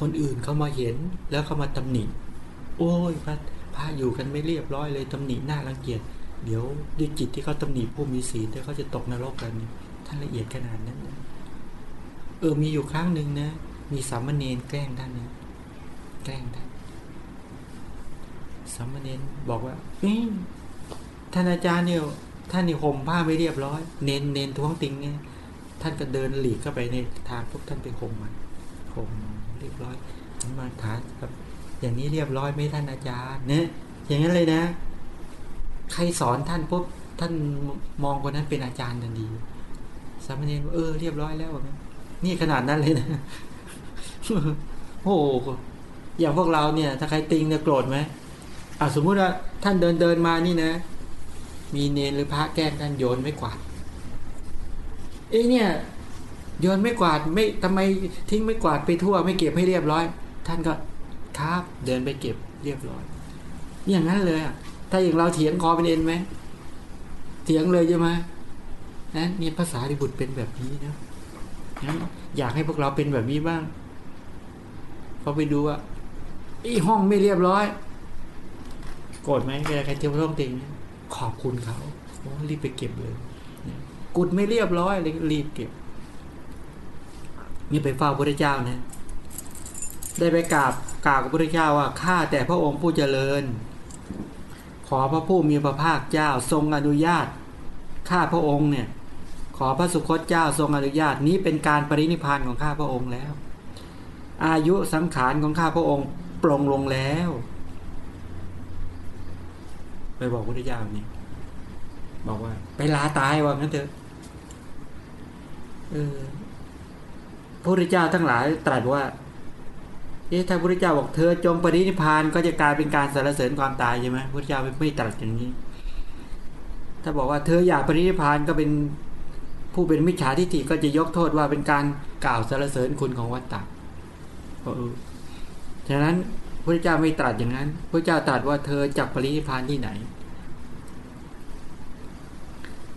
S1: คนอื่นเขามาเห็นแล้วเขามาตำหนิ โอ้ยพระพระอยู่กันไม่เรียบร้อยเลยตำหนิหน้ารังเกียจ เดี๋ยวด้วยจิตที่เขาตำหนิผู้มีศีลเดี๋ยวเขาจะตกนรกกัน ท่านละเอียดขนาดนั้นเออมีอยู่ครั้งหนึ่งนะ มีสามเณรแกล้งท่านนะแกล้งท่านสามเณรบอกว่าอืท่านอาจารย์เนี่ยท่านนี่ห่มผ้าไม่เรียบร้อย เน้นเน้นท้วงติงเนี่ยท่านก็เดินหลีกเข้าไปในทางพวกท่านไปห่มมันห่ม เรียบร้อยมาถามครับ อย่างนี้เรียบร้อยไหมท่านอาจารย์เนี่ยอย่างนั้นเลยนะ ใครสอนท่านปุ๊บท่านมองคนนั้นเป็นอาจารย์ทันทีสามเณรเออเรียบร้อยแล้วนี่ขนาดนั้นเลยนะโอ้โหอย่างพวกเราเนี่ย ถ้าใครติงเนี่ยโกรธไหมอ่าสมมุติว่าท่านเดินเดินมานี่นะ มีเนรหรือพระแกล้งท่านโยนไม่กวาดเอ้เนี่ย โยนไม่กวาดไม่ทำไมทิ้งไม่กวาดไปทั่วไม่เก็บให้เรียบร้อย ท่านก็ครับเดินไปเก็บเรียบร้อย อย่างนั้นเลยอะถ้าอย่างเราเถียงคอเป็นเอ็นไหมเถียงเลยใช่ไหมนะนี่ภาษาริบุตรเป็นแบบนี้นะงั้นอยากให้พวกเราเป็นแบบนี้บ้างพอไปดูว่าอีห้องไม่เรียบร้อย โกรธไหมเวลาใครเจอห้องเต็งเนี่ยขอบคุณเขารีบไปเก็บเลยเนี่ยกุดไม่เรียบร้อยเลยรีบเก็บ นี่ไปเฝ้าพระเจ้านะ ได้ไปกราบกราบกับพระเจ้าว่าข้าแต่พระองค์ผู้เจริญ ขอพระผู้มีพระภาคเจ้าทรงอนุญาตข้าพระองค์เนี่ย ขอพระสุคตเจ้าทรงอนุญาตนี้เป็นการปรินิพานของข้าพระองค์แล้ว อายุสังขารของข้าพระองค์ปรงลงแล้วไปบอกพระเจ้านี่บอกว่า ไปลาตายว่างั้นเถอะเออ ระพุทธเจ้าทั้งหลายตรัสว่าเอ๊ะถ้าพระพุทธเจ้าบอกเธอจงปรินิพพานก็จะกลายเป็นการสรรเสริญความตายใช่ไหมพระพุทธเจ้าไม่ตรัสอย่างนี้ ถ้าบอกว่าเธออยากปรินิพพานก็เป็นผู้เป็นมิจฉาทิฏฐิก็จะยกโทษว่าเป็นการกล่าวสรรเสริญคุณของวัตตะเออฉะนั้นพระเจ้าไม่ตรัสอย่างนั้นพระเจ้าตรัสว่าเธอจักปรินิพพานที่ไหน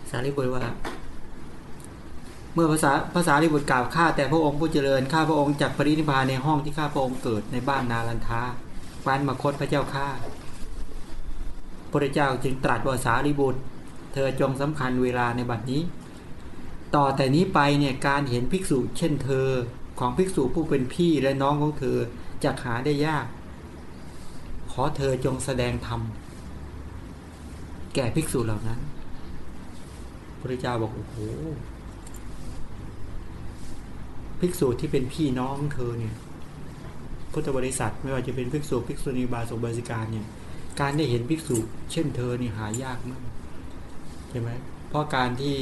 S1: สารีบุตรว่า เมื่อภาษาภาษาลิบุตรกล่าวข้าแต่พระองค์ผู้เจริญข้าพระองค์จักปรินิพพานในห้องที่ข้าพระองค์เกิดในบ้านนาลันทาฟานมาคตพระเจ้าข้าพระเจ้าจึงตรัสว่าสารีบุตร เธอจงสำคัญเวลาในบัดนี้ ต่อแต่นี้ไปเนี่ยการเห็นภิกษุ เช่นเธอของภิกษุผู้เป็นพี่และน้องของเธอจะหาได้ยาก ขอเธอจงแสดงธรรมแก่ภิกษุเหล่านั้นพระเจ้าบอกโอ้โห ภิกษุที่เป็นพี่น้องเธอเนี่ยพุทธบริษัทไม่ว่าจะเป็นภิกษุภิกษุณีบาสกบาสิการเนี่ยการได้เห็นภิกษุ เช่นเธอนี่หายากมากใช่ไหมเพราะการที่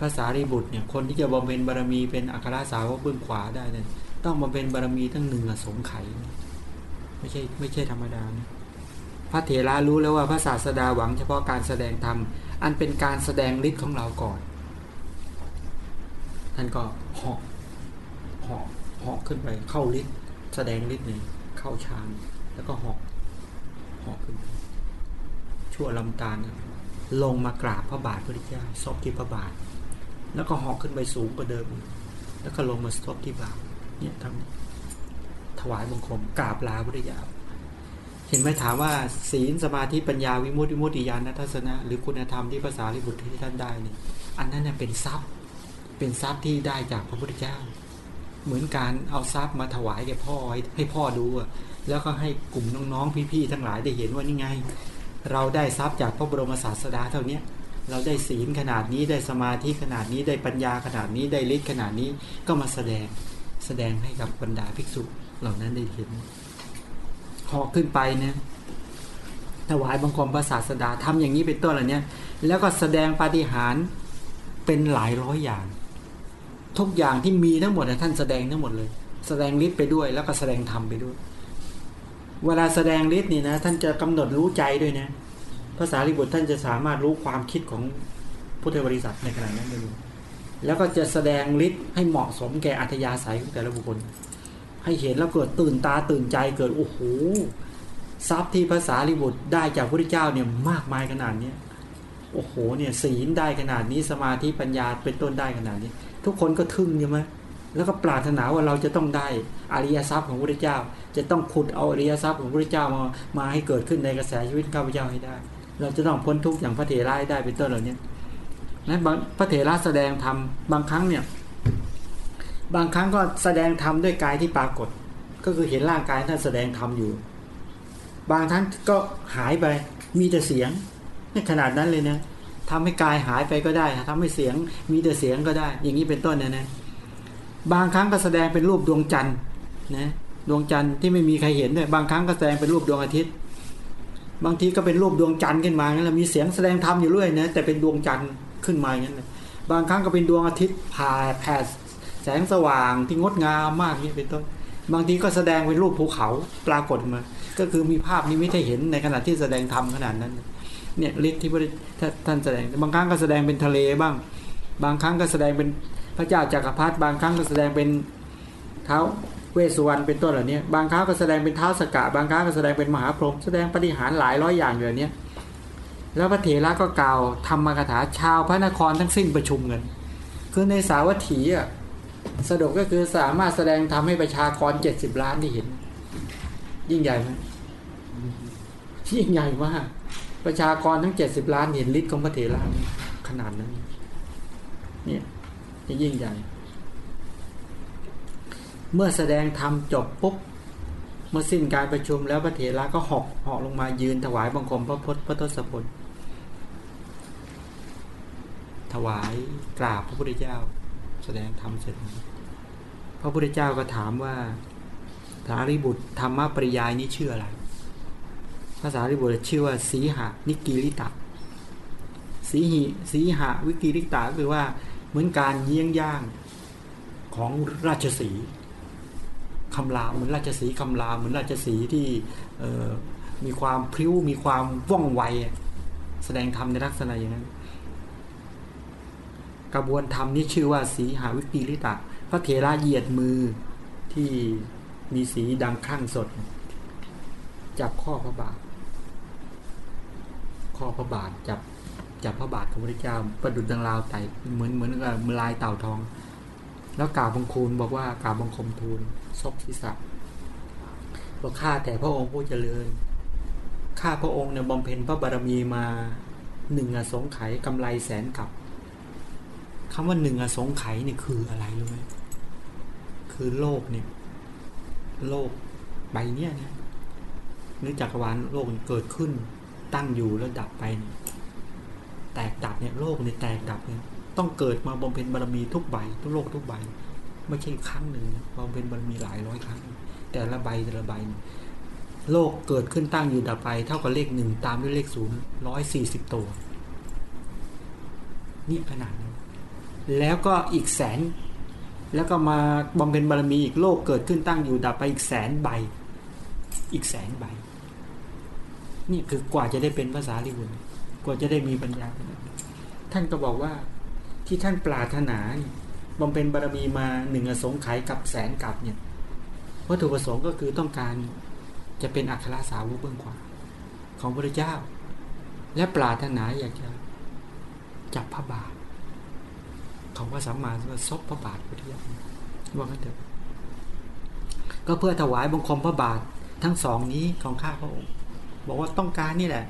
S1: ภาษารีบุตรเนี่ยคนที่จะบำเพ็ญบารมีเป็นอัครสาวกเบื้องขวาได้เนี่ยต้องบำเพ็ญบารมีทั้งหนึ่งอสงไขยไม่ใช่ไม่ใช่ธรรมดานะพระเถระรู้แล้วว่าพระศาสดาหวังเฉพาะการแสดงธรรมอันเป็นการแสดงฤทธิ์ของเราก่อนท่านก็เหาะ หาะเหาะขึ้นไปเข้าฤทธิ์แสดงฤทธิ์นี่เข้าฌานแล้วก็หาะเหาะขึ้นไปชั่วลำตาลลงมากราบพระบาทพระเจ้าซบที่พระบาท แล้วก็หาะขึ้นไปสูงกว่าเดิม แล้วก็ลงมาซบที่บาทเนี่ยทำถวายบังคมกราบลาพระเจ้าเห็นไหมถามว่าศีลสมาธิปัญญาวิมุตติวิมุตติญาณทัศนะ หรือคุณธรรมที่ภาษาลิบุตรที่ท่านได้นี่อันนั้นเนี่ยเป็นทรัพย์เป็นทรัพย์ที่ได้จากพระพุทธเจ้า เหมือนการเอาทรัพย์มาถวายแก่พ่อให้พ่อดูแล้วก็ให้กลุ่มน้องๆพี่ๆทั้งหลายได้เห็นว่านี่ไง เราได้ทรัพย์จากพระบรมศาสดาเท่านี้เราได้ศีลขนาดนี้ได้สมาธิขนาดนี้ได้ปัญญาขนาดนี้ได้ฤทธิ์ขนาดนี้ก็มาแสดงแสดงให้กับบรรดาภิกษุเหล่านั้นได้เห็นหอขึ้นไปเนี่ยถวายบังคมพระศาสดาทำอย่างนี้เป็นต้นอะไรเนี่ยแล้วก็แสดงปาฏิหาริย์เป็นหลายร้อยอย่าง ทุกอย่างที่มีทั้งหมดท่านแสดงทั้งหมดเลย แสดงฤทธิ์ไปด้วย แล้วก็แสดงธรรมไปด้วย เวลาแสดงฤทธิ์นี่นะ ท่านจะกำหนดรู้ใจด้วยนะภาษาลิบุตรท่านจะสามารถรู้ความคิดของพุทธบริษัทในขณะนั้นได้ด้วยแล้วก็จะแสดงฤทธิ์ให้เหมาะสมแก่อัธยาศัยของแต่ละบุคคล ให้เห็นแล้วเกิดตื่นตาตื่นใจเกิดโอ้โหทรัพย์ที่ภาษาลิบุตรได้จากพระพุทธเจ้าเนี่ยมากมายขนาดเนี้ยโอ้โหเนี่ยศีลได้ขนาดนี้สมาธิปัญญาเป็นต้นได้ขนาดนี้ ทุกคนก็ทึ่งใช่ไหมแล้วก็ปรารถนาว่าเราจะต้องได้อริยทรัพย์ของพระพุทธเจ้า จะต้องขุดเอาอริยทรัพย์ของพระพุทธเจ้ามามาให้เกิดขึ้นในกระแสชีวิตข้าพเจ้าให้ได้ เราจะต้องพ้นทุกข์อย่างพระเถระให้ได้เป็นต้นเหล่านี้นั้นพระเถระแสดงธรรมบางครั้งเนี่ย บางครั้งก็แสดงธรรมด้วยกายที่ปรากฏ ก็คือเห็นร่างกายท่านแสดงธรรมอยู่ บางทั้งก็หายไปมีแต่เสียงในขนาดนั้นเลยนะ ทำให้กายหายไปก็ได้ทำให้เสียงมีแต่เสียงก็ได้ อย่างนี้เป็นต้นนะนะบางครั้งก็แสดงเป็นรูปดวงจันทร์นะดวงจันทร์ที่ไม่มีใครเห็นด้วยบางครั้งก็แสดงเป็นรูปดวงอาทิตย์ บางทีก็เป็นรูปดวงจันทร์ขึ้นมาแล้วมีเสียงแสดงธรรมอยู่เรื่อยนะแต่เป็นดวงจันทร์ขึ้นมาอย่างนั้นบางครั้งก็เป็นดวงอาทิตย์ผ่าแผ่แสงสว่างที่งดงามมากนี่เป็นต้นบางทีก็แสดงเป็นรูปภูเขาปรากฏมา ก็คือมีภาพนิมิตให้เห็นในขณะที่แสดงธรรมขนาดนั้น เนี่ยฤทธิ์ที่พระท่านแสดง บางครั้งก็แสดงเป็นทะเลบ้าง บางครั้งก็แสดงเป็นพระเจ้าจากักรพรรดิบางครั้งก็แสดงเป็นเท้าเวสุวรรณเป็นต้นเหล่านี้บางครั้งก็แสดงเป็นเท้าสกะบางครั้งก็แสดงเป็นมหาพรหมแสดงปฏิหารหลายร้อยอย่างอย่างนี้แล้วพระเถระก็กล่าวธรรมกถาชาวพระนครทั้งสิ้นประชุมกันคือในสาวัตถีอะสะดวกก็คือสามารถแสดงทำให้ประชากรเจ็ดสิบล้านที่เห็น ยิ่งใหญ่ไหมยิ่งใหญ่มาก ประชากรทั้งเจ็ดสิบล้านเห็นฤทธิ์ของพระเถระขนาดนั้นเนี่ยจะยิ่งใหญ่ เมื่อแสดงธรรมจบปุ๊บเมื่อสิ้นการประชุมแล้วพระเถระก็หอกหอกลงมายืนถวายบังคมพระพุทธพระทศพลถวายกราบพระพุทธเจ้า แสดงธรรมเสร็จ พระพุทธเจ้าก็ถามว่าสารีบุตรธรรมปริยายนี้ชื่ออะไราษาริบุตรชื่อว่าสีหะนิกิริตะสีหิสีหะวิกิริตะคือว่าเหมือนการเยี่ยงย่างของราชสีคำรามเหมือนราชสีคำรามเหมือนราชสีที่มีความพริ้วมีความว่องไว แสดงธรรมในลักษณะอย่างนั้น กระบวนธรรมนี้ชื่อว่าสีหาวิกิริตะ พระเถระเหยียดมือที่มีสีดังคลั่งสด จับข้อพระบาท ข้อพระบาทจับจับพระบาทของพระเจ้าประดุจดังราวไต่เหมือนเหมือนกับมลายเต่าทอง แล้วกล่าวบังคูลบอกว่ากล่าวบังคมทูลซบศีรษะบอกข้าแต่พระองค์ผู้เจริญข้าพระองค์เนี่ยบำเพ็ญพระบารมีมาหนึ่งอสงไขยกำไรแสนกับคำว่าหนึ่งอสงไขยเนี่ยคืออะไรรู้ไหมคือโลกเนี่ยโลกใบเนี้ยนี่ยนึกจักรวาลโลกเกิดขึ้น ตั้งอยู่แล้วดับไป แตกดับเนี่ยโลกเนี่ยแตกดับเนี่ยต้องเกิดมาบำเพ็ญบารมีทุกใบทุกโลกทุกใบ ไม่ใช่ครั้งหนึ่งบำเพ็ญบารมีหลายร้อยครั้ง แต่ละใบแต่ละใบ โลกเกิดขึ้นตั้งอยู่ดับไป เท่ากับเลขหนึ่งตามด้วยเลขศูนย์ร้อยสี่สิบตัว นี่ขนาดนั้แล้วก็อีกแสน แล้วก็มาบำเพ็ญบารมีอีกโลกเกิดขึ้นตั้งอยู่ดับไปอีกแสนใบ อีกแสนใบ นี่คือกว่าจะได้เป็นภาษาลิบุตรกว่าจะได้มีปัญญา ท่านก็บอกว่าที่ท่านปรารถนาบำเพ็ญบารมีมาหนึ่งอสงไขยกับแสนกับเนี่ยวัตถุประสงค์ก็คือต้องการจะเป็นอัครสาวกเบื้องขวาของพระเจ้า และปรารถนาอยากจะจับพระบาท ของพระสัมมาสัมพุทธซบพระบาทพระเจ้าว่ากันเถอะก็เพื่อถวายบังคมพระบาททั้งสองนี้ของข้าพระองค์ บอกว่าต้องการนี่แหละ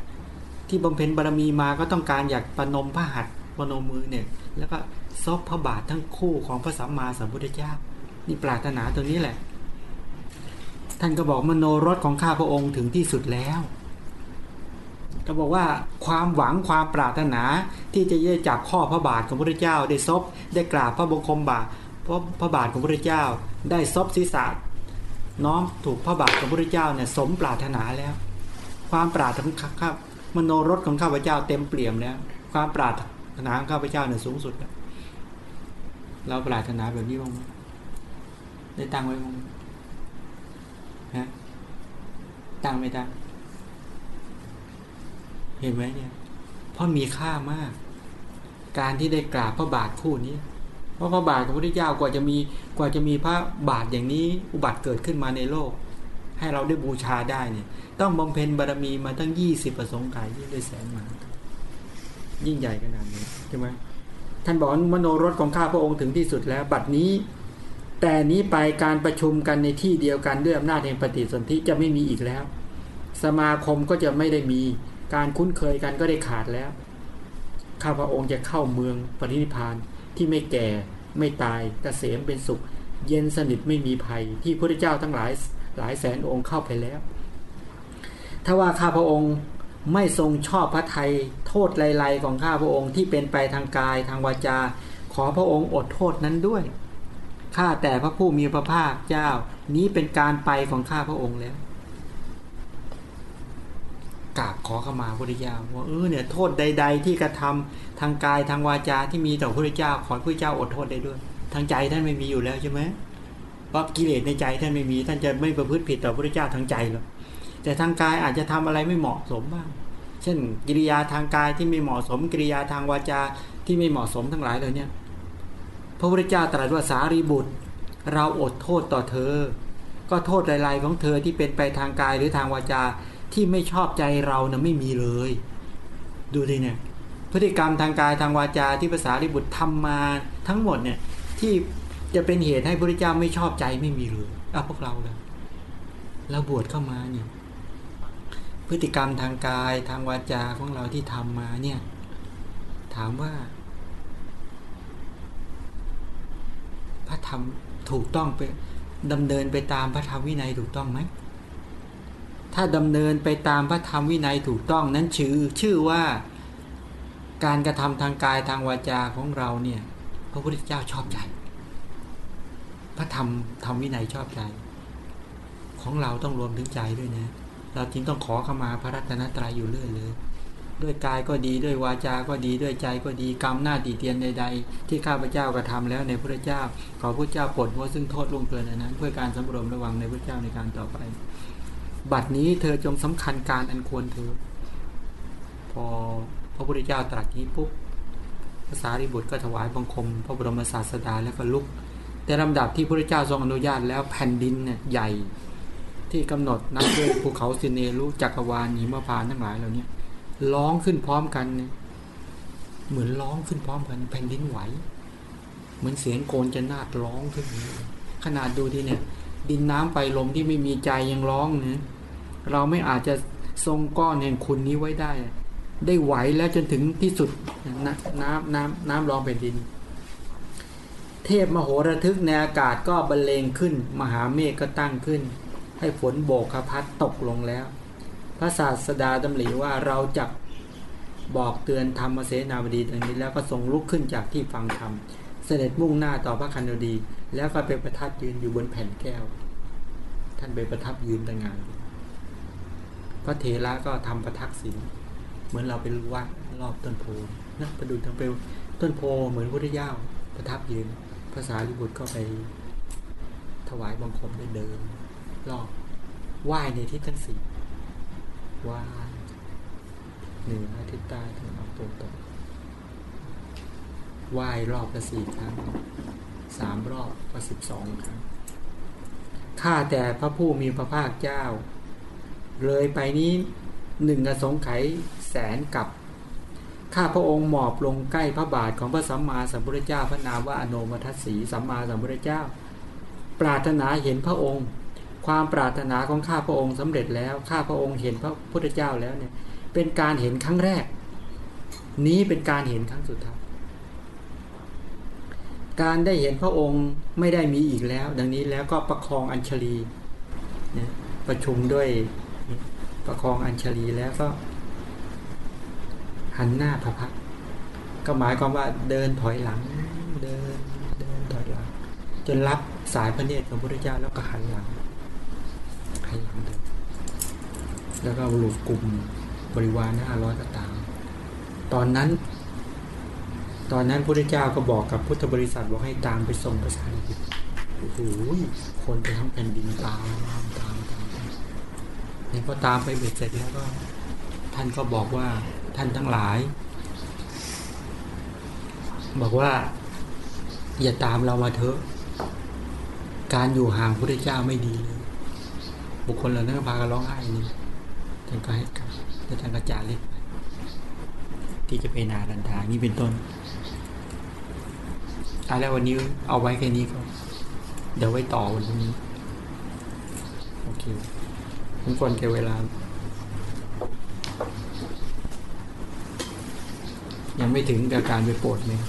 S1: ที่บำเพ็ญบารมีมาก็ต้องการอยากประนมพระหัตถ์ประนมมือเนี่ย แล้วก็ซบพระบาททั้งคู่ของพระสัมมาสัมพุทธเจ้านี่ปรารถนาตัวนี้แหละ ท่านก็บอกมโนรสของข้าพระองค์ถึงที่สุดแล้ว ก็บอกว่าความหวังความปรารถนาที่จะได้จับข้อพระบาทของพระเจ้า ได้ซบได้กราบพระบงคมบาทพราะพระบาทของพระเจ้า ได้ซบศีรษะน้อมถูกพระบาทของพระเจ้าเนี่ยสมปรารถนาแล้ว ความปรารถนาครับมโนรสของข้าพเจ้าเต็มเปี่ยมแล้วความปรารถนาของข้าพเจ้าเนี่ยสูงสุดแล้วเราปรารถนาแบบนี้บ้างไหมได้ตั้งไว้บ้างฮะตั้งไม่ตั้งเห็นไหมเนี่ย เพราะมีค่ามาก การที่ได้กราบพระบาทคู่นี้ เพราะพระบาทของพระพุทธเจ้ากว่าจะมีกว่าจะมีพระบาทอย่างนี้อุบัติเกิดขึ้นมาในโลก ให้เราได้บูชาได้เนี่ย ต้องบำเพ็ญบารมีมาตั้งยี่สิบประสงค์กายยิ่งได้แสนมายิ่งใหญ่ขนาดนี้ใช่ไหมท่านบอกมโนรสของข้าพระองค์ถึงที่สุดแล้ว บัดนี้ แต่นี้ไปการประชุมกันในที่เดียวกันด้วยอำนาจแห่งปฏิสนธิจะไม่มีอีกแล้ว สมาคมก็จะไม่ได้มีการคุ้นเคยกันก็ได้ขาดแล้ว ข้าพระองค์จะเข้าเมืองปรินิพานที่ไม่แก่ไม่ตายกเกษมเป็นสุข เย็นสนิทไม่มีภัย ที่พระเจ้าทั้งหลายหลายแสนองค์เข้าไปแล้ว ถ้าว่าข้าพระองค์ไม่ทรงชอบพระไทยโทษไลๆของข้าพระองค์ที่เป็นไปทางกายทางวาจา ขอพระองค์อดโทษนั้นด้วยข้าแต่พระผู้มีพระภาคเจ้า นี้เป็นการไปของข้าพระองค์แล้วกราบขอขมาพระเจ้าว่าเออเนี่ยโทษใด ๆ ที่กระทำทางกายทางวาจาที่มีต่อพระเจ้า ขอพระเจ้าอดโทษได้ด้วย ทางใจท่านไม่มีอยู่แล้วใช่ไหมเพราะกิเลสในใจท่านไม่มี ท่านจะไม่ประพฤติผิดต่อพระเจ้าทางใจหรอก แต่ทางกายอาจจะทำอะไรไม่เหมาะสมบ้าง เช่น กิริยาทางกายที่ไม่เหมาะสม กิริยาทางวาจาที่ไม่เหมาะสมทั้งหลายเหล่านี้พระพุทธเจ้าตรัสว่าสารีบุตร เราอดโทษต่อเธอ ก็โทษรายๆของเธอที่เป็นไปทางกายหรือทางวาจาที่ไม่ชอบใจเรานะไม่มีเลย ดูดิเนี่ยพฤติกรรมทางกายทางวาจาที่ภาษาริบุตรทำมาทั้งหมดเนี่ยที่จะเป็นเหตุให้พระเจ้าไม่ชอบใจไม่มีเลยเอาพวกเราเลยเราบวชเข้ามาเนี่ย พฤติกรรมทางกายทางวาจาของเราที่ทำมาเนี่ย ถามว่า พระธรรมถูกต้องไปดำเนินไปตามพระธรรมวินัยถูกต้องไหมถ้าดำเนินไปตามพระธรรมวินัยถูกต้องนั้นชื่อชื่อว่าการกระทำทางกายทางวาจาของเราเนี่ย พระพุทธเจ้าชอบใจ พระธรรมธรรมวินัยชอบใจ ของเราต้องรวมถึงใจด้วยนะ เราจึงต้องขอเข้ามาพระรัตนตรัยอยู่เรื่อยเลย ด้วยกายก็ดีด้วยวาจาก็ดีด้วยใจก็ดีกรรมหน้าตีเตียนใดๆ ที่ข้าพเจ้ากระทาแล้วในพระเจ้า ขอพระเจ้าปลดว่าซึ่งโทษลงเกินอันนั้น เพื่อการสำรวมระวังในพระเจ้าในการต่อไป บัดนี้เธอจงสำคัญการอันควรเธอ พอพระพุทธเจ้าตรัสนี้ปุ๊บภาษาริบุตรก็ถวายบังคม พระบรมศาสดาแล้วก็ลุก แต่ลำดับที่พระเจ้าทรงอนุญาตแล้วแผ่นดินเนี่ยใหญ่ ที่กำหนดนับด้วยภูเขาสินเนรุจักรวาลหิมพานทั้งหลายเหล่านี้ร้องขึ้นพร้อมกันเนี่ยเหมือนร้องขึ้นพร้อมกันแผ่นดินไหว เหมือนเสียงโกนจะนาดร้องขึ้นขนาดดูที่เนี่ย ดินน้ำไฟลมที่ไม่มีใจยังร้องเนี่ยเราไม่อาจจะทรงก้อนแห่งคุณนี้ไว้ได้ ได้ไหวแล้วจนถึงที่สุดนน้ำน้ำน้ำร้องแผ่นดิน เทพมโหระทึกในอากาศก็บรรเลงขึ้น มหาเมฆก็ตั้งขึ้น ให้ฝนโบกพัดตกลงแล้ว พระศาสดาดำริว่าเราจะบอกเตือนธรรมเสนาบดีดังนี้แล้วก็ทรงลุกขึ้นจากที่ฟังธรรม เสด็จมุ่งหน้าต่อพระคันดี แล้วก็ไปประทับยืนอยู่บนแผ่นแก้ว ท่านไปประทับยืนต่างงาน พระเถระก็ทำประทักษิณเหมือนเราไปวัดรอบต้นโพนะประดูทั้งเปลวต้นโพเหมือนพุทธเจ้าประทับยืนภาษาลิบุตรก็ไปถวายบังคมได้เดิน รอบไหว้ในทิศทั้งสี่ไหว้เหนือทิศใต้ตะวันออกตะวันตกไหว้รอบละสี่ครั้งสามรอบก็สิบสองครั้งข้าแต่พระผู้มีพระภาคเจ้า เลยไปนี้หนึ่งอสงไขยแสนกับข้าพระองค์หมอบลงใกล้พระบาทของพระสัมมาสัมพุทธเจ้าพระนามว่าอโนมัทสีสัมมาสัมพุทธเจ้า ปรารถนาเห็นพระองค์ ความปรารถนาของข้าพระองค์สำเร็จแล้ว ข้าพระองค์เห็นพระพุทธเจ้าแล้วเนี่ย เป็นการเห็นครั้งแรก นี้เป็นการเห็นครั้งสุดท้าย การได้เห็นพระองค์ไม่ได้มีอีกแล้ว ดังนี้แล้วก็ประคองอัญชลีนะประชุมด้วยประคองอัญชลีแล้วก็ หันหน้าพระพักก็หมายความว่าเดินถอยหลัง เดินเดินถอยหลัง จนรับสายพระเนตรของพระพุทธเจ้าแล้วก็หันหลัง หันหลังเดินแล้วก็หลุดกลุ่มบริวารห้าร้อยก็ตาม ตอนนั้น ตอนนั้นพระพุทธเจ้าก็บอกกับพุทธบริษัทบอกให้ตามไปส่งพระสารีบุตรโอ้โหคนไปทั้งแผ่นดินตามตามตามตามเนี่ยพอตามไปเบ็ดเสร็จแล้วก็ ท่านก็บอกว่าท่านทั้งหลาย บอกว่า อย่าตามเรามาเถอะ การอยู่ห่างพระเจ้าไม่ดีเลย บุคคลเหล่านั้นก็พากันร้องไห้นี่ท่านก็ให้กลับแล้วท่านก็จาริกที่จะไปนาดันทานี่เป็นต้นอาแล้ววันนี้เอาไว้แค่นี้ก็เดี๋ยวไว้ต่อวันพรุ่งนี้โอเคผมควรแก่เวลา ยังไม่ถึงกับการไปโปรดเลย